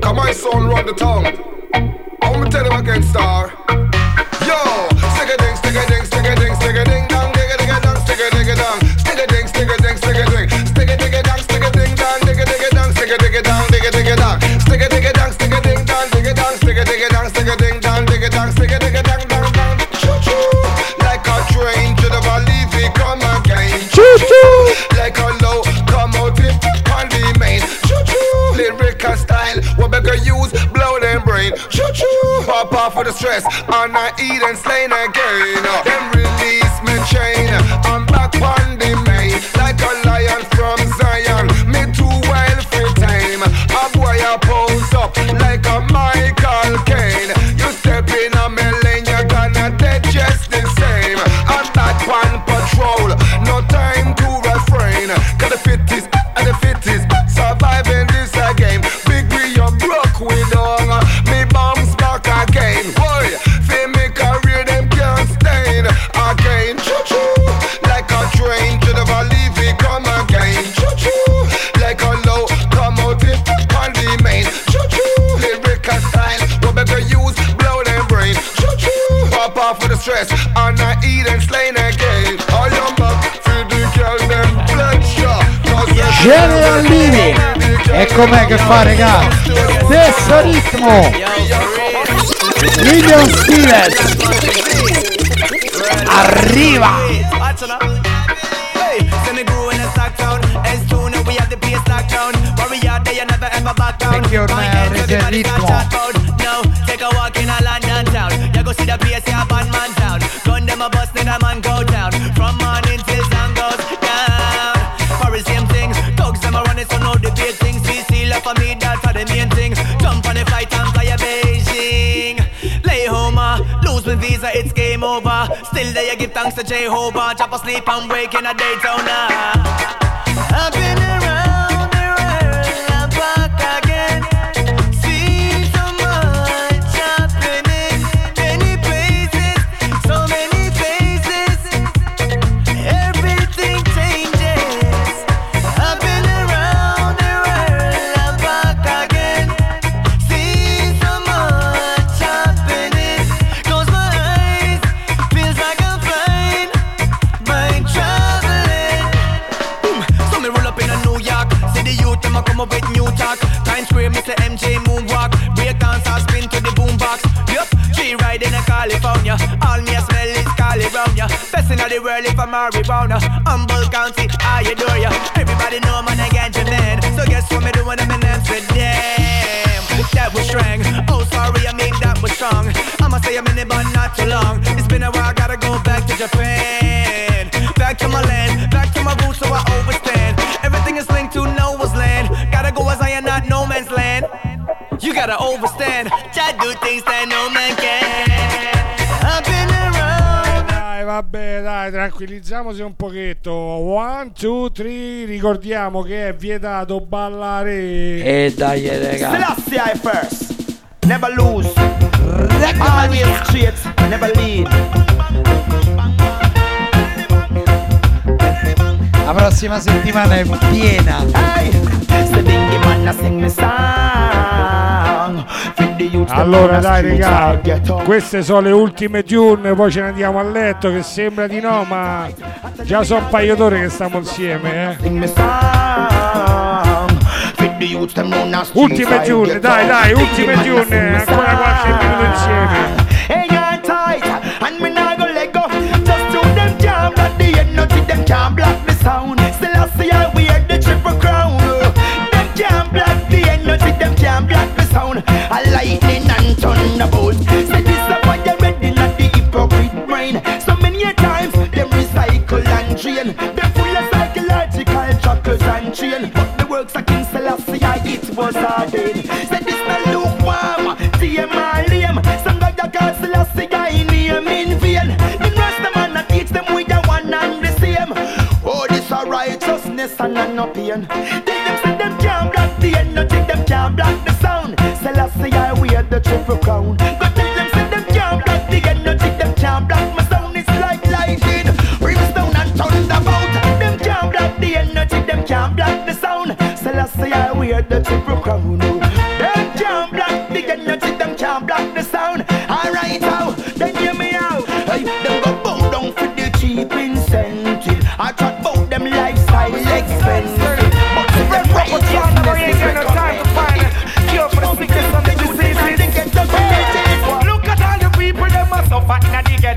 Come my sound run the tongue. I'm gonna tell them again, star. For the stress, and I eat and slain again. Then release me chain, I'm stress and I eat and slain again. I am back for the girl them blood shot. General Livi. E com'è che fa, regà? Stesso ritmo. Million Stevens. Arriva. Perché ormai ha reso il ritmo. It's game over. Still there, you give thanks to Jehovah. Chop asleep wake in a Daytona. I've been around Ride in a California. All me a smell is Cali round ya. Best in the world if I'm marijuana. Humble County, I adore ya. Everybody know man I ganja man. So guess what me doing? I'm in Amsterdam. That was strong. Oh, sorry, I mean that was strong. I'ma say a minute, but not too long. It's been a while, gotta go back to Japan. Back to my land, back to my roots, so I overstand. Everything is linked to Noah's land. Gotta go as I am not no man's land. You gotta overstand. Try do things that no man can. Vabbè, dai, tranquillizziamoci un pochetto. One, two, three. Ricordiamo che è vietato ballare. E dai, raga. Selassie I first. Never lose. Always straight. Never lead. La prossima settimana è piena. Say Allora dai regà, queste sono le ultime tune, poi ce ne andiamo a letto che sembra di no, ma già sono un paio d'ore che stiamo insieme, eh. Ultime tune, dai dai, ultime tune, ancora qualche minuto insieme. And me not go let go. Just to them can't block the energy, them can't block A lightning and thunderbolt. Say this a fire ready, not the hypocrite brain. So many a times them recycle and drain. Them full of psychological chuckles and chain. But the works of King Selassie, it was ordained. Say this not lukewarm, TMI lame. Some guy Selassie, I name in vain. Them Rasta man a teach them the one and the same. Oh, sadness and no pain. Tell them say them can't the energy, them can't block the sound. Selassie I wear the triple crown. Go tell them say them can't block the energy, them can't block my sound. It's like lightning, brimstone and thunderbolt. Them can't block the energy, them can't block the sound. Selassie I wear the triple crown.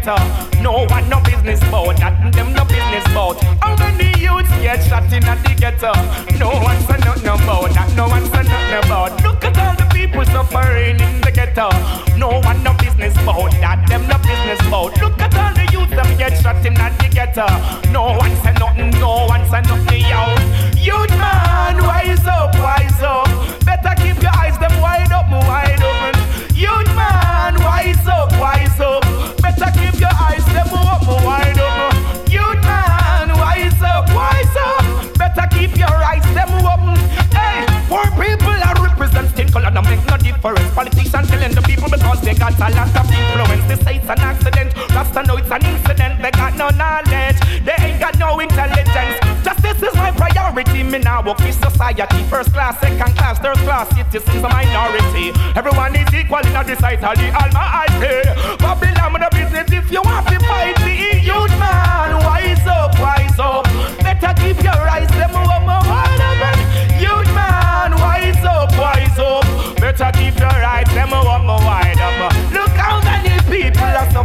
Ghetto. No one no business about that, them no business about. How many youths get shot in the ghetto? No one say nothing about that, no one say nothing about. Look at all the people suffering in the ghetto. No one no business about that, them no business about. Look at all the youths them get shot in the ghetto. No one say nothing, no one say nothing, yo. Youth man, wise up, wise up. Better keep your eyes them wide up, wide difference. Politicians killing the people because they got a lot of influence. They say it's an accident, Rasta know it's an incident. They got no knowledge, they ain't got no intelligence. Justice is my priority. Me now work in society. First class, second class, third class. Citizens a minority. Everyone is equal in the sight of the Almighty. Babylon with a business if you want to fight the youth man. Wise up, wise up. Better keep your eyes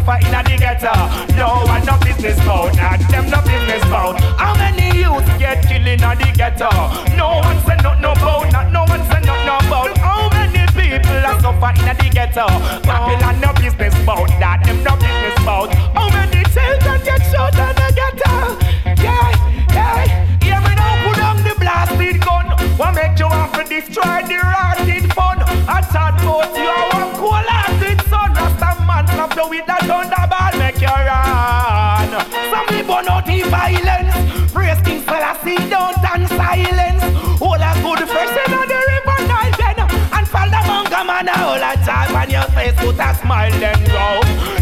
suffering in the ghetto. No one no business about that. Them no business about. How many youths get killed in the ghetto? No one say nothing about that. No one say nothing about. How many people are suffering in the ghetto? Babylon no business about that. Them no business about. How many children get shot in the ghetto? Yeah, yeah. Hear me now, put down the blasted gun. What make you have to destroy the rotted fun? I thought about you, the with that thunderball, make you run. Some people not the violence. Praise King Selassie, don't and silence. All a good fresh in the river Nile then. And fall the manga man, all a time on your face put a smile then go.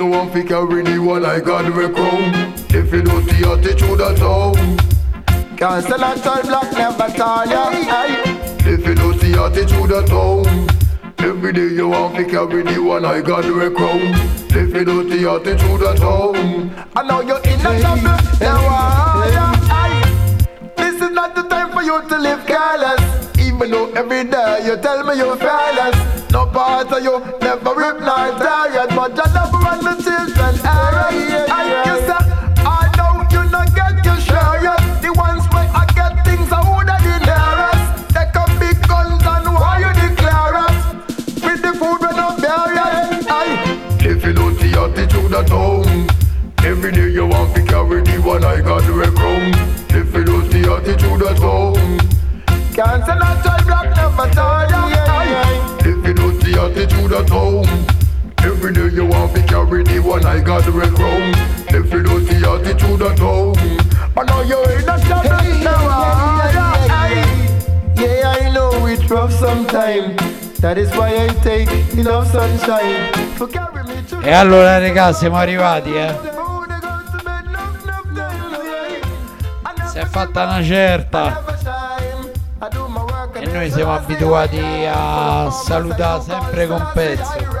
You want to carry the one I got the crown If you don't see attitude at home Cancel and tall black never tall ya. If you don't see attitude at home Every day you want to carry the one I got the crown If you don't see attitude at home I know you're in a trouble. Now. This is not the time for you to live careless. Even though every day you tell me you're fearless. Part of you never rip nor tired, but you never run the children. Aye, aye, you say, I know you not get your share. The ones where I get things I would the nearest. Take a big guns and why you declare us? With the food when I'm buried. Aye. If you don't attitude at home Every day you want to carry the one I got the crown If you don't see attitude at home Cancel and try the one I got the crown If you don't see attitude at home. I know you're in a trouble now. aye. Yeah, I know it's rough sometimes. That is why I take enough sunshine. To carry me to E allora raga siamo arrivati eh. Si è fatta una certa. E noi siamo abituati a salutare sempre con pezzi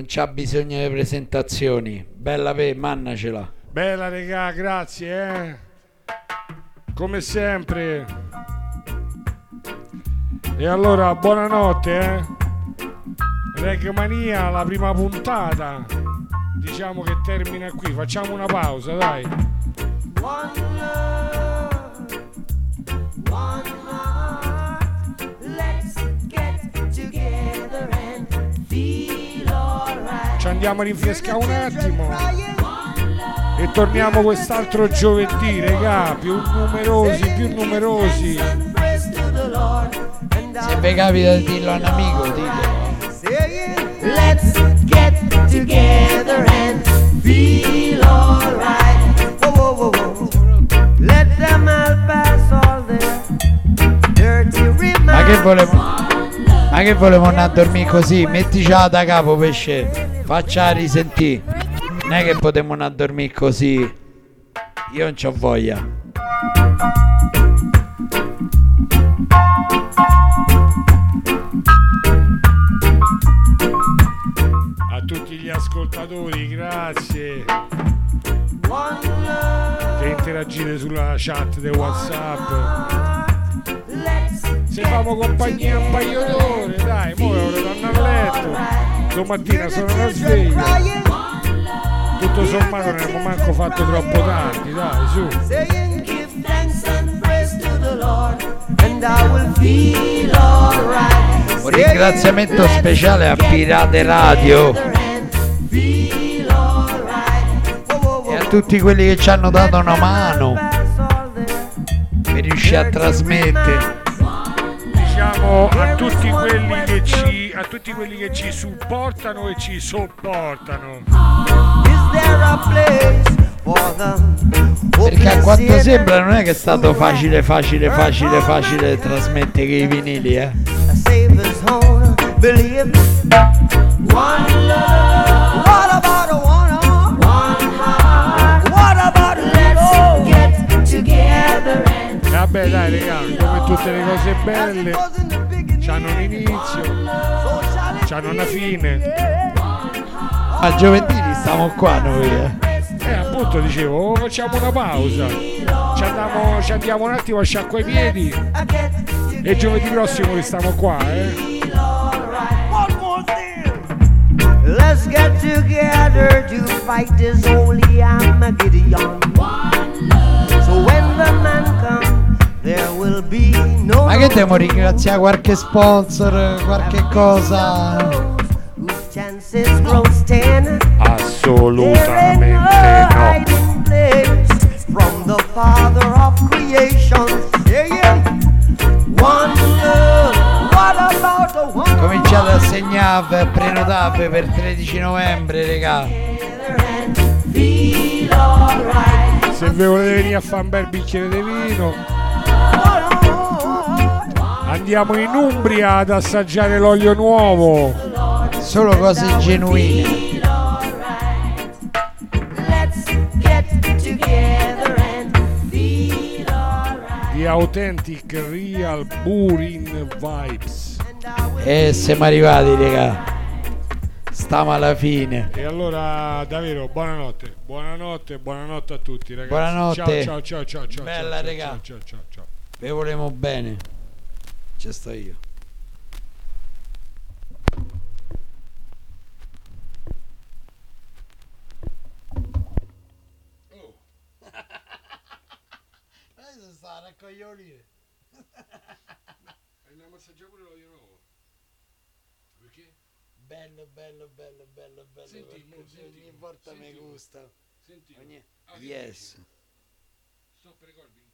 Non c'ha bisogno di presentazioni Bella per mannacela Bella regà, grazie, eh. Come sempre. E allora, buonanotte, eh. Regmania, la prima puntata. Diciamo che termina qui. Facciamo una pausa, dai. One andiamo a rinfrescare un attimo. E torniamo quest'altro giovedì, regà. Più numerosi, più numerosi. Se vi capita di dirlo a un amico, ditelo. Let's get together and feel alright. Whoa, whoa, whoa. Let them all pass all their dirty Ma che volevo. Ma che volevo andare a dormire così? Metticela da capo pesce. Faccia risentire. Non è che potremmo andare a dormire così. Io non c'ho voglia. A tutti gli ascoltatori, grazie. Che interagite sulla chat di Whatsapp. Se famo compagnia un paio d'ore, dai, ora di andare a letto. Domattina sono una sveglia. Tutto sommato non abbiamo manco fatto troppo tardi, dai, su. Saying give thanks and praise to the Lord, and I will feel alright. Un ringraziamento speciale a Pirate Radio e a tutti quelli che ci hanno dato una mano per riuscire a trasmettere. A tutti quelli che ci, a tutti quelli che ci supportano e ci sopportano. Is there a place for them? Perché a quanto sembra non è che è stato facile, facile, facile, facile trasmettere i vinili, eh. Believe. One love. What about vabbè dai ragazzi, come tutte le cose belle, c'hanno un inizio, c'hanno una fine. A giovedì stiamo qua noi, eh. Eh appunto dicevo, facciamo una pausa. Ci andiamo, ci andiamo un attimo a sciacquare i piedi. E giovedì prossimo restiamo qua, eh. Let's get together to fight this holy Armageddon. So when the man comes, no Ma che devo ringraziare qualche sponsor, qualche cosa? Assolutamente no. Cominciate a segnare, prenotate per 13 novembre, regà. Se vi volete venire a fare un bel bicchiere di vino, andiamo in Umbria ad assaggiare l'olio nuovo. Solo cose genuine. Let's get together and feel alright. di Authentic Real Burin Vibes. E siamo arrivati, regà. Stiamo alla fine. E allora davvero buonanotte, buonanotte, buonanotte a tutti ragazzi. Buonanotte. Ciao ciao ciao ciao ciao. Bella, ciao, regà. Ciao ciao ciao. Vi volemo bene. Ci sto io. Adesso sta a raccogliere. Andiamo a assaggiare pure l'olio nuovo. Perché? Bello, bello, bello, bello, bello. Senti, senti, ogni volta senti, mi gusta. Senti. Ogni- Ah, Yes.